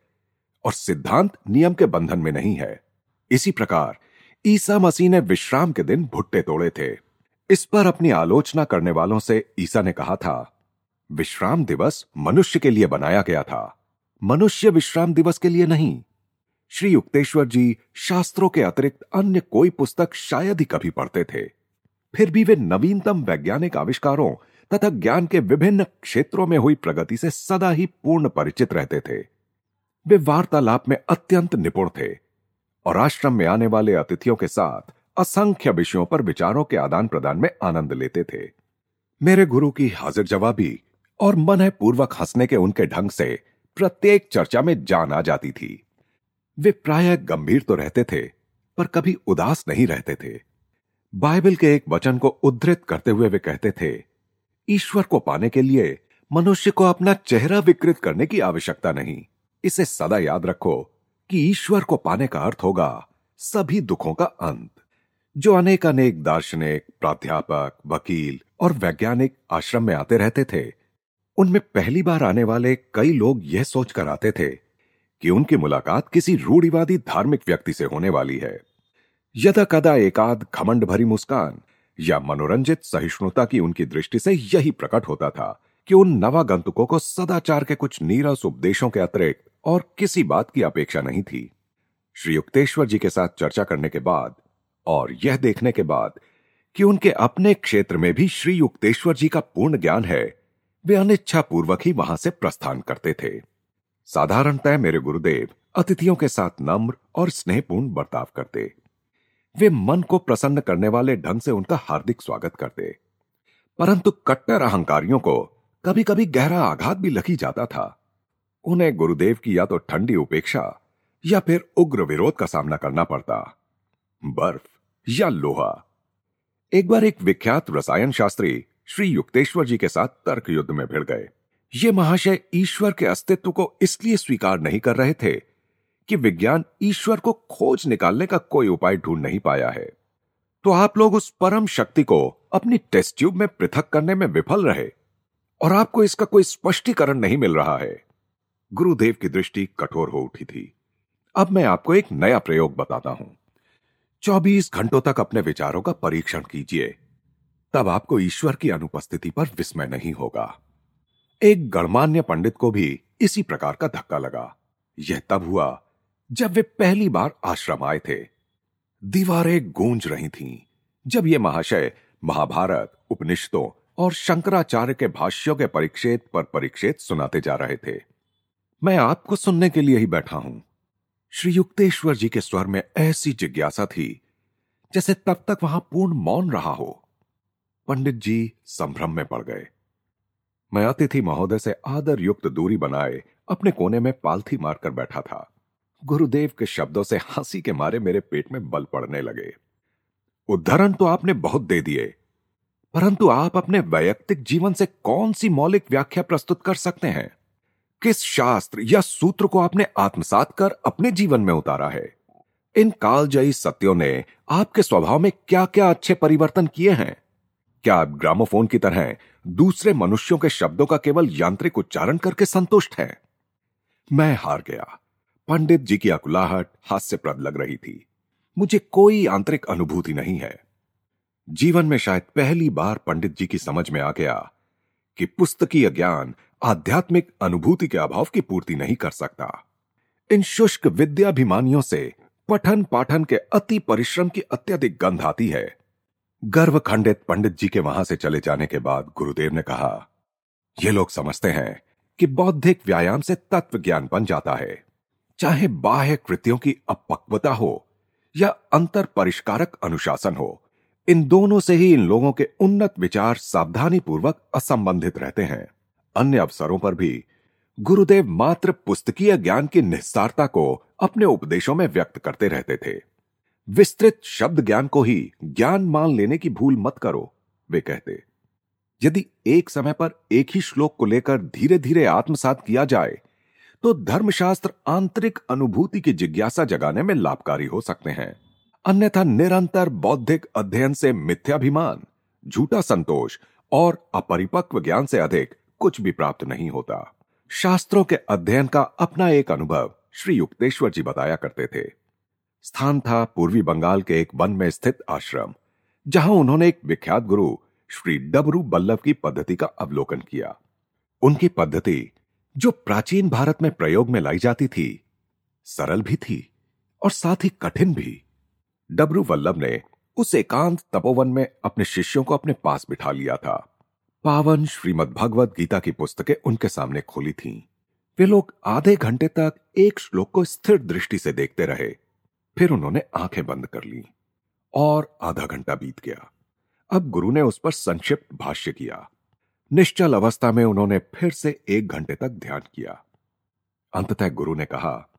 और सिद्धांत नियम के बंधन में नहीं है। इसी प्रकार, ईसा मसीह ने विश्राम के दिन भुट्टे तोड़े थे। इस पर अपनी आलोचना करने वालों से ईसा ने कहा था, विश्राम दिवस मनुष्य के लिए बनाया गया था। मनुष्य विश्राम दिवस के लिए नहीं। श्री युक्तेश्वर जी शास्त्रों के अतिरिक्त अन्य कोई पुस्तक शायद ही कभी पढ़ते थे। फिर भी वे नवीनतम वैज्ञानिक आविष्कारों तथा ज्ञान के विभिन्न क्षेत्रों में हुई प्रगति से सदा ही पूर्ण परिचित रहते थे। वे वार्तालाप में अत्यंत निपुण थे। और आश्रम में आने वाले अतिथियों के साथ असंख्य विषयों पर विचारों के आदान प्रदान में आनंद लेते थे। मेरे गुरु की हाजिर जवाबी और मन है पूर्वक हंसने के उनके ढंग से प्रत्येक चर्चा में जान आ जाती थी। वे प्राय गंभीर तो रहते थे, पर कभी उदास नहीं रहते थे। बाइबल के एक वचन को उद्धृत करते हुए वे कहते थे, ईश्वर को पाने के लिए मनुष्य को अपना चेहरा विकृत करने की आवश्यकता नहीं। इसे सदा याद रखो कि ईश्वर को पाने का अर्थ होगा सभी दुखों का अंत, जो अनेक अनेक दार्शनिक, प्राध्यापक, वकील और वैज्ञानिक आश्रम में आते रहते थे। उनमें पहली बार आने वाले कई लोग यह सोचकर आते थे कि उनकी मुलाकात किसी रूढ़िवादी धार्मिक व्यक्ति से होने वाली है। यदा कदा एकाद घमंड भरी मुस्कान या मनोरंजित सहिष्णुता की उनकी दृष्टि से यही प्रकट होता था कि उन नवागंतुकों को सदाचार के कुछ नीरस उपदेशों के अतिरिक्त और किसी बात की अपेक्षा नहीं थी। श्री युक्तेश्वर जी के साथ चर्चा करने के बाद और यह देखने के बाद कि उनके अपने क्षेत्र में भी श्री युक्तेश्वर जी का पूर्ण ज्ञान है, वे अनिच्छा पूर्वक ही वहाँ से प्रस्थान करते थे। साधारणतः मेरे गुरुदेव अतिथियों के साथ नम्र और स्नेहपूर्ण बर्ताव करते। वे मन को प्रसन्न करने वाले ढंग से उनका हार्दिक स्वागत करते। परंतु कट्टर अहंकारियों को कभी कभी गहरा आघात भी लगी जाता था। उन्हें गुरुदेव की या तो ठंडी उपेक्षा या फिर उग्र विरोध का सामना करना पड़ता। बर्फ़ या लोहा। एक बार एक विख्यात रसायन शास्त्री श्री युक्तेश्वर जी के साथ तर्क युद्ध में भिड़ गए। ये महाशय ईश्वर के अस्तित्व को इसलिए स्वीकार नहीं कर रहे थे कि विज्ञान ईश्वर को खोज निकालने का कोई उपाय ढूंढ नहीं पाया है। तो आप लोग उस परम शक्ति को अपनी टेस्ट ट्यूब में पृथक करने में विफल रहे और आपको इसका कोई स्पष्टीकरण नहीं मिल रहा है। गुरुदेव की दृष्टि कठोर हो उठी थी। अब मैं आपको एक नया प्रयोग बताता हूँ। 24 घंटों तक अपने विचारों का परीक्षण कीजिए। तब आपको ईश्वर की अनुपस्थिति पर विस्मय नहीं होगा। एक गणमान्य पंडित को भी इसी प्रकार का धक्का लगा। यह तब हुआ जब वे पहली बार आश्रम आए थे। दीवारें गूंज रही थीं। जब ये महाशय महाभारत, उपनिषदों और शंकराचार्य के भाष्यों के परिक्षेत पर परिक्षेत सुनाते जा रहे थे। मैं आपको सुनने के लिए ही बैठा हूँ। श्री युक्तेश्वर जी के स्वर में ऐसी जिज्ञासा थी, जैसे तब तक वहाँ पूर्ण मौन रहा हो। पंडित जी संभ्रम में पड़ गए। मैं अतिथि महोदय से आदर युक्त दूरी बनाए अपने कोने में पालथी मारकर बैठा था। गुरुदेव के शब्दों से हँसी के मारे मेरे पेट में बल पड़ने लगे। उद्धरण तो आपने बहुत दे दिए, परंतु आप अपने वैयक्तिक जीवन से कौन सी मौलिक व्याख्या प्रस्तुत कर सकते हैं? किस शास्त्र या सूत्र को आपने आत्मसात कर अपने जीवन में उतारा है? इन कालजयी सत्यों ने आपके स्वभाव में क्या क्या अच्छे परिवर्तन किए हैं? क्या आप ग्रामोफोन की तरह दूसरे मनुष्यों के शब्दों का केवल यांत्रिक उच्चारण करके संतुष्ट हैं? मैं हार गया। पंडित जी की अकुलाहट हास्यप्रद लग रही थी। मुझे कोई आंतरिक अनुभूति नहीं है। जीवन में शायद पहली बार पंडित जी की समझ में आ गया कि पुस्तकीय ज्ञान आध्यात्मिक अनुभूति के अभाव की पूर्ति नहीं कर सकता। इन शुष्क विद्याभिमानियों से पठन पाठन के अति परिश्रम की अत्यधिक गंध आती है। गर्व खंडित पंडित जी के वहाँ से चले जाने के बाद गुरुदेव ने कहा, ये लोग समझते हैं कि बौद्धिक व्यायाम से तत्व ज्ञान बन जाता है। चाहे बाह्य कृतियों की अपक्वता हो या अंतर परिष्कारक अनुशासन हो, इन दोनों से ही इन लोगों के उन्नत विचार सावधानी पूर्वक असंबंधित रहते हैं। अन्य अवसरों पर भी, गुरुदेव मात्र पुस्तकीय ज्ञान की निस्सारता को अपने उपदेशों में व्यक्त करते रहते थे। विस्तृत शब्द ज्ञान को ही ज्ञान मान लेने की भूल मत करो, वे कहते। यदि एक समय पर एक ही श्लोक को लेकर धीरे धीरे आत्मसात किया जाए तो धर्मशास्त्र आंतरिक अनुभूति की जिज्ञासा जगाने में लाभकारी हो सकते हैं। अन्यथा निरंतर बौद्धिक अध्ययन से मिथ्याभिमान, झूठा संतोष और अपरिपक्व ज्ञान से अधिक कुछ भी प्राप्त नहीं होता। शास्त्रों के अध्ययन का अपना एक अनुभव श्री युक्तेश्वर जी बताया करते थे। स्थान था पूर्वी बंगाल के एक वन में स्थित आश्रम, जहाँ उन्होंने एक विख्यात गुरु श्री डबरू बल्लभ की पद्धति का अवलोकन किया। उनकी पद्धति, जो प्राचीन भारत में प्रयोग में लाई जाती थी, सरल भी थी और साथ ही कठिन भी। डबरू वल्लभ ने उस एकांत तपोवन में अपने शिष्यों को अपने पास बिठा लिया था। पावन श्रीमद भगवत गीता की पुस्तकें उनके सामने खोली थीं। वे लोग आधे घंटे तक एक श्लोक को स्थिर दृष्टि से देखते रहे। फिर उन्होंने आँखें बंद कर ली और आधा घंटा बीत गया। अब गुरु ने उस पर संक्षिप्त भाष्य किया। निश्चल अवस्था में उन्होंने फिर से एक घंटे तक ध्यान किया। अंततः गुरु ने कहा,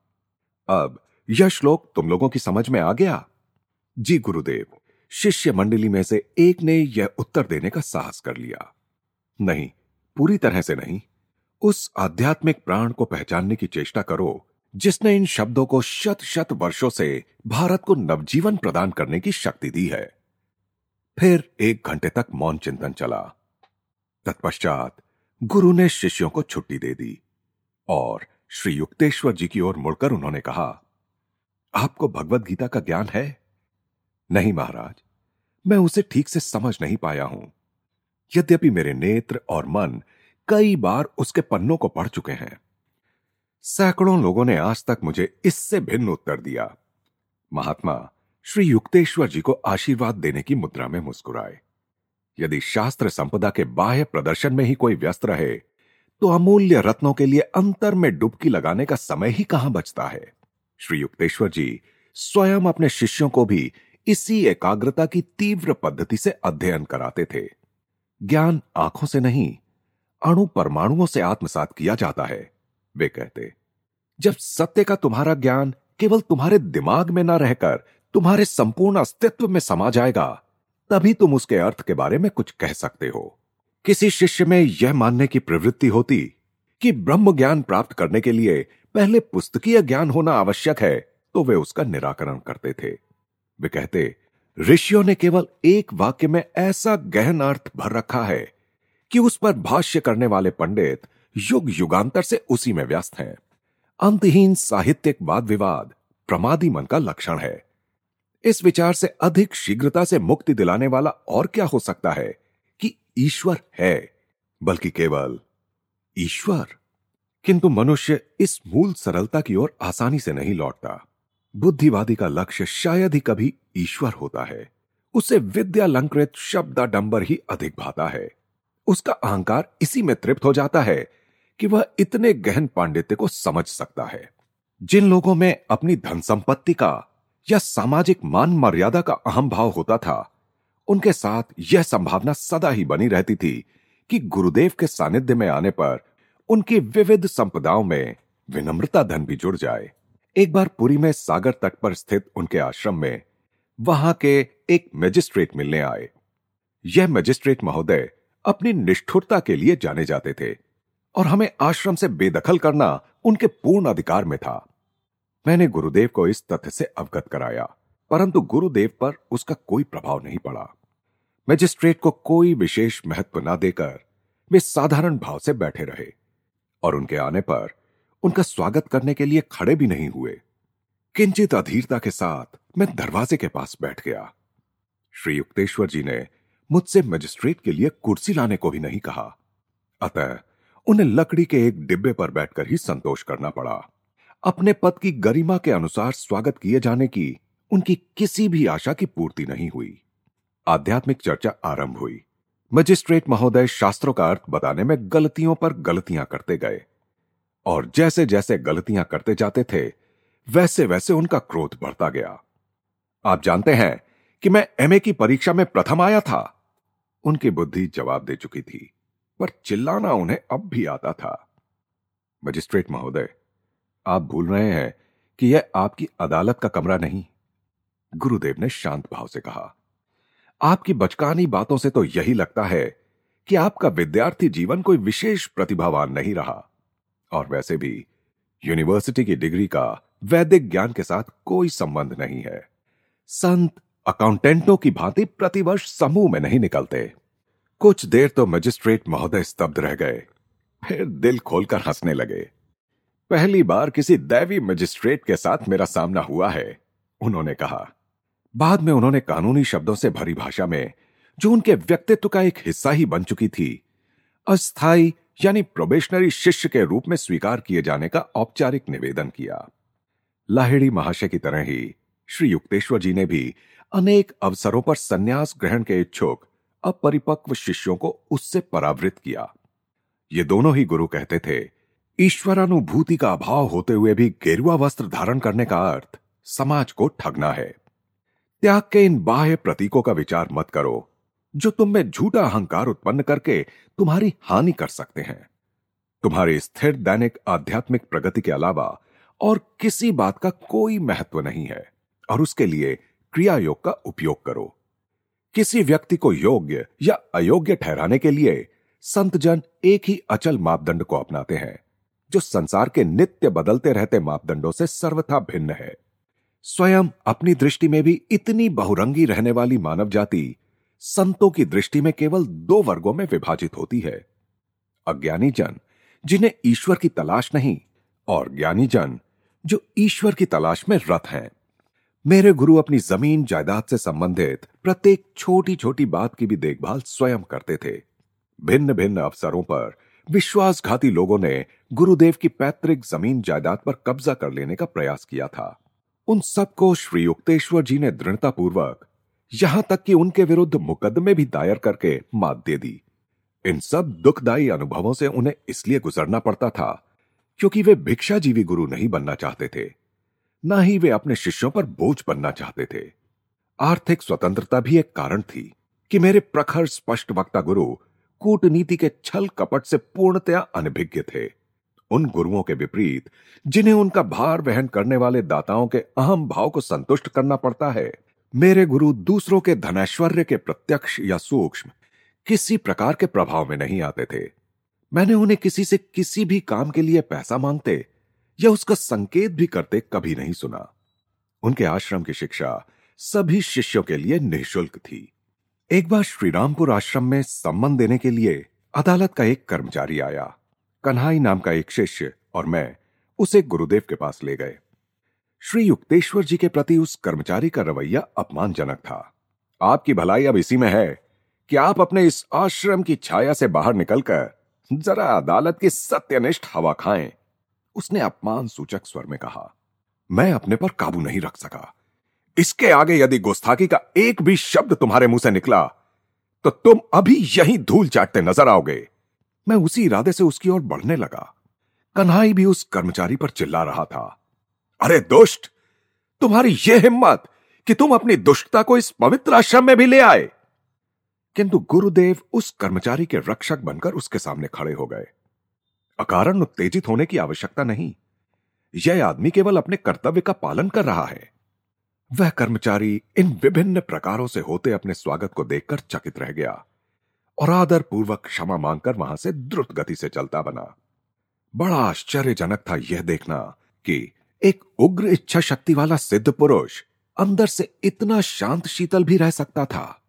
अब यह श्लोक तुम लोगों की समझ में आ गया? जी गुरुदेव शिष्य मंडली में से एक ने यह उत्तर देने का साहस कर लिया। नहीं, पूरी तरह से नहीं। उस आध्यात्मिक प्राण को पहचानने की चेष्टा करो, जिसने इन शब्दों को शत शत वर्षों से भारत को नवजीवन प्रदान करने की शक्ति दी है। फिर एक घंटे तक मौन चिंतन चला। तत्पश्चात गुरु ने शिष्यों को छुट्टी दे दी और श्री युक्तेश्वर जी की ओर मुड़कर उन्होंने कहा, आपको भगवत गीता का ज्ञान है? नहीं महाराज, मैं उसे ठीक से समझ नहीं पाया हूँ। यद्यपि मेरे नेत्र और मन कई बार उसके पन्नों को पढ़ चुके हैं। सैकड़ों लोगों ने आज तक मुझे इससे भिन्न उत्तर दिया। महात्मा श्री युक्तेश्वर जी को आशीर्वाद देने की मुद्रा में मुस्कुराए। यदि शास्त्र संपदा के बाह्य प्रदर्शन में ही कोई व्यस्त रहे तो अमूल्य रत्नों के लिए अंतर में डुबकी लगाने का समय ही कहाँ बचता है? श्री युक्तेश्वर जी स्वयं अपने शिष्यों को भी इसी एकाग्रता की तीव्र पद्धति से अध्ययन कराते थे। ज्ञान आँखों से नहीं, अणु परमाणुओं से आत्मसात किया जाता है। वे कहते, जब सत्य का तुम्हारा ज्ञान केवल तुम्हारे दिमाग में न रहकर तुम्हारे संपूर्ण अस्तित्व में समा जाएगा, तभी तुम उसके अर्थ के बारे में कुछ कह सकते हो। किसी शिष्य में यह मानने की प्रवृत्ति होती कि ब्रह्म ज्ञान प्राप्त करने के लिए पहले पुस्तकीय ज्ञान होना आवश्यक है तो वे उसका निराकरण करते थे। वे कहते ऋषियों ने केवल एक वाक्य में ऐसा गहन अर्थ भर रखा है कि उस पर भाष्य करने वाले पंडित युग युगांतर से उसी में व्यस्त हैं। अंतहीन साहित्यिक वाद विवाद प्रमादी मन का लक्षण है। इस विचार से अधिक शीघ्रता से मुक्ति दिलाने वाला और क्या हो सकता है कि ईश्वर है, बल्कि केवल ईश्वर? किंतु मनुष्य इस मूल सरलता की ओर आसानी से नहीं लौटता। बुद्धिवादी का लक्ष्य शायद ही कभी ईश्वर होता है। उसे विद्यालंकृत शब्दाडंबर ही अधिक भाता है। उसका अहंकार इसी में तृप्त हो जाता है कि वह इतने गहन पांडित्य को समझ सकता है। जिन लोगों में अपनी धन संपत्ति का या सामाजिक मान मर्यादा का अहम भाव होता था, उनके साथ यह संभावना सदा ही बनी रहती थी कि गुरुदेव के सानिध्य में आने पर उनकी विविध संपदाओं में विनम्रता धन भी जुड़ जाए। एक बार पुरी में सागर तट पर स्थित उनके आश्रम में वहाँ के एक मजिस्ट्रेट मिलने आए। यह मजिस्ट्रेट महोदय अपनी निष्ठुरता के लिए जाने जाते थे और हमें आश्रम से बेदखल करना उनके पूर्ण अधिकार में था। मैंने गुरुदेव को इस तथ्य से अवगत कराया, परंतु गुरुदेव पर उसका कोई प्रभाव नहीं पड़ा। मैजिस्ट्रेट को कोई विशेष महत्व न देकर वे साधारण भाव से बैठे रहे और उनके आने पर उनका स्वागत करने के लिए खड़े भी नहीं हुए। किंचित अधीरता के साथ मैं दरवाजे के पास बैठ गया। श्री युक्तेश्वर जी ने मुझसे मजिस्ट्रेट के लिए कुर्सी लाने को भी नहीं कहा। अतः उन्हें लकड़ी के एक डिब्बे पर बैठकर ही संतोष करना पड़ा। अपने पद की गरिमा के अनुसार स्वागत किए जाने की उनकी किसी भी आशा की पूर्ति नहीं हुई। आध्यात्मिक चर्चा आरंभ हुई। मजिस्ट्रेट महोदय शास्त्रों का अर्थ बताने में गलतियों पर गलतियाँ करते गए। और जैसे जैसे गलतियाँ करते जाते थे, वैसे वैसे उनका क्रोध बढ़ता गया। आप जानते हैं कि मैं एमए की परीक्षा में प्रथम आया था। उनकी बुद्धि जवाब दे चुकी थी, पर चिल्लाना उन्हें अब भी आता था। मजिस्ट्रेट महोदय, आप भूल रहे हैं कि यह आपकी अदालत का कमरा नहीं। गुरुदेव ने शांत भाव से कहा, आपकी बचकानी बातों से तो यही लगता है कि आपका विद्यार्थी जीवन कोई विशेष प्रतिभावान नहीं रहा। और वैसे भी यूनिवर्सिटी की डिग्री का वैदिक ज्ञान के साथ कोई संबंध नहीं है। संत अकाउंटेंटों की भांति प्रतिवर्ष समूह में नहीं निकलते। कुछ देर तो मजिस्ट्रेट महोदय स्तब्ध रह गए। फिर दिल खोलकर हंसने लगे। पहली बार किसी दैवी मजिस्ट्रेट के साथ मेरा सामना हुआ है, उन्होंने कहा। बाद में उन्होंने कानूनी शब्दों से भरी भाषा में, जो उनके व्यक्तित्व का एक हिस्सा ही बन चुकी थी अस्थाई यानी प्रोबेशनरी शिष्य के रूप में स्वीकार किए जाने का औपचारिक निवेदन किया। लाहिड़ी महाशय की तरह ही श्री युक्तेश्वर जी ने भी अनेक अवसरों पर संन्यास ग्रहण के इच्छुक, अपरिपक्व शिष्यों को उससे परावृत किया। ये दोनों ही गुरु कहते थे, ईश्वरानुभूति का अभाव होते हुए भी गेरुआ वस्त्र धारण करने का अर्थ समाज को ठगना है। त्याग के इन बाह्य प्रतीकों का विचार मत करो। जो तुम में झूठा अहंकार उत्पन्न करके तुम्हारी हानि कर सकते हैं। तुम्हारी स्थिर दैनिक आध्यात्मिक प्रगति के अलावा और किसी बात का कोई महत्व नहीं है, और उसके लिए क्रिया योग का उपयोग करो। किसी व्यक्ति को योग्य या अयोग्य ठहराने के लिए संत जन एक ही अचल मापदंड को अपनाते हैं, जो संसार के नित्य बदलते रहते मापदंडों से सर्वथा भिन्न है। स्वयं अपनी दृष्टि में भी इतनी बहुरंगी रहने वाली मानव जाति संतों की दृष्टि में केवल दो वर्गों में विभाजित होती है। अज्ञानी जन, जिन्हें ईश्वर की तलाश नहीं, और ज्ञानी जन, जो ईश्वर की तलाश में रत हैं। मेरे गुरु अपनी ज़मीन, जायदाद से संबंधित प्रत्येक छोटी छोटी बात की भी देखभाल स्वयं करते थे। भिन्न भिन्न अवसरों पर विश्वासघाती लोगों ने गुरुदेव की पैतृक ज़मीन, जायदाद पर कब्जा कर लेने का प्रयास किया था। उन सबको श्री युक्तेश्वर जी ने दृढ़तापूर्वक यहाँ तक कि उनके विरुद्ध मुकदमे भी दायर करके मात दे दी। इन सब दुखदायी अनुभवों से उन्हें इसलिए गुजरना पड़ता था क्योंकि वे भिक्षाजीवी गुरु नहीं बनना चाहते थे, न ही वे अपने शिष्यों पर बोझ बनना चाहते थे। आर्थिक स्वतंत्रता भी एक कारण थी कि मेरे प्रखर स्पष्ट वक्ता गुरु कूटनीति के छल कपट से पूर्णतया अनभिज्ञ थे। उन गुरुओं के विपरीत, जिन्हें उनका भार वहन करने वाले दाताओं के अहम भाव को संतुष्ट करना पड़ता है मेरे गुरु दूसरों के धनैश्वर्य के प्रत्यक्ष या सूक्ष्म किसी प्रकार के प्रभाव में नहीं आते थे। मैंने उन्हें किसी से किसी भी काम के लिए पैसा मांगते या उसका संकेत भी करते कभी नहीं सुना। उनके आश्रम की शिक्षा सभी शिष्यों के लिए निःशुल्क थी। एक बार श्रीरामपुर आश्रम में सम्मान देने के लिए अदालत का एक कर्मचारी आया। कन्हाई नाम का एक शिष्य और मैं उसे गुरुदेव के पास ले गए। श्री युक्तेश्वर जी के प्रति उस कर्मचारी का रवैया अपमानजनक था। आपकी भलाई अब इसी में है कि आप अपने इस आश्रम की छाया से बाहर निकलकर जरा अदालत की सत्यनिष्ठ हवा खाएँ, उसने अपमान सूचक स्वर में कहा। मैं अपने पर काबू नहीं रख सका। इसके आगे यदि गुस्ताखी का एक भी शब्द तुम्हारे मुँह से निकला तो तुम अभी यहीं धूल चाटते नज़र आओगे। मैं उसी इरादे से उसकी ओर बढ़ने लगा। कन्हाई भी उस कर्मचारी पर चिल्ला रहा था। अरे दुष्ट, तुम्हारी यह हिम्मत कि तुम अपनी दुष्टता को इस पवित्र आश्रम में भी ले आए। किंतु गुरुदेव उस कर्मचारी के रक्षक बनकर उसके सामने खड़े हो गए। अकारण उत्तेजित होने की आवश्यकता नहीं। यह आदमी केवल अपने कर्तव्य का पालन कर रहा है। वह कर्मचारी इन विभिन्न प्रकारों से होते अपने स्वागत को देखकर चकित रह गया और आदर पूर्वक क्षमा मांगकर वहाँ से द्रुत गति से चलता बना। बड़ा आश्चर्यजनक था यह देखना कि एक उग्र इच्छा शक्ति वाला सिद्ध पुरुष अंदर से इतना शांत शीतल भी रह सकता था।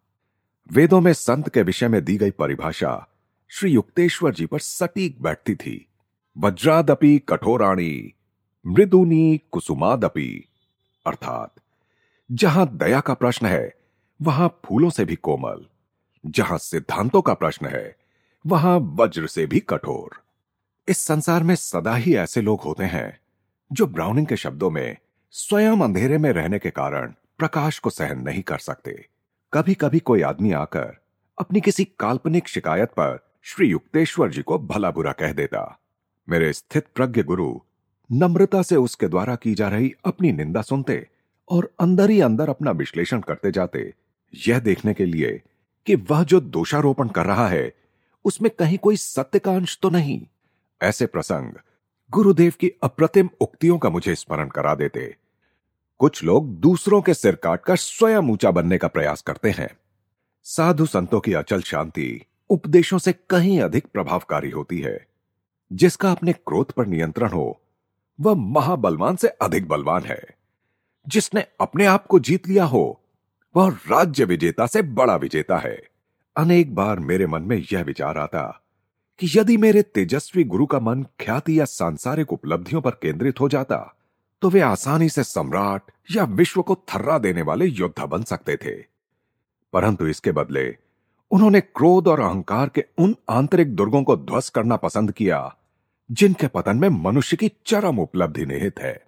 वेदों में संत के विषय में दी गई परिभाषा श्री युक्तेश्वर जी पर सटीक बैठती थी। वज्रादपि कठोराणी, मृदुनी कुसुमादपि। अर्थात, जहाँ दया का प्रश्न है, वहाँ फूलों से भी कोमल। जहाँ सिद्धांतों का प्रश्न है, वहाँ वज्र से भी कठोर। इस संसार में सदा ही ऐसे लोग होते हैं जो ब्राउनिंग के शब्दों में, स्वयं अंधेरे में रहने के कारण प्रकाश को सहन नहीं कर सकते। कभी कभी कोई आदमी आकर अपनी किसी काल्पनिक शिकायत पर श्री युक्तेश्वर जी को भला बुरा कह देता। मेरे स्थित प्रज्ञ गुरु, नम्रता से उसके द्वारा की जा रही अपनी निंदा सुनते और अंदर ही अंदर अपना विश्लेषण करते जाते, यह देखने के लिए कि वह जो दोषारोपण कर रहा है, उसमें कहीं कोई सत्य तो नहीं। ऐसे प्रसंग गुरुदेव की अप्रतिम उक्तियों का मुझे स्मरण करा देते। कुछ लोग दूसरों के सिर काटकर स्वयं ऊँचा बनने का प्रयास करते हैं। साधु संतों की अचल शांति उपदेशों से कहीं अधिक प्रभावकारी होती है। जिसका अपने क्रोध पर नियंत्रण हो, वह महाबलवान से अधिक बलवान है। जिसने अपने आप को जीत लिया हो, वह राज्य विजेता से बड़ा विजेता है। अनेक बार मेरे मन में यह विचार आता कि यदि मेरे तेजस्वी गुरु का मन ख्याति या सांसारिक उपलब्धियों पर केंद्रित हो जाता तो वे आसानी से सम्राट या विश्व को थर्रा देने वाले योद्धा बन सकते थे। परंतु इसके बदले, उन्होंने क्रोध और अहंकार के उन आंतरिक दुर्गों को ध्वस्त करना पसंद किया, जिनके पतन में मनुष्य की चरम उपलब्धि निहित है।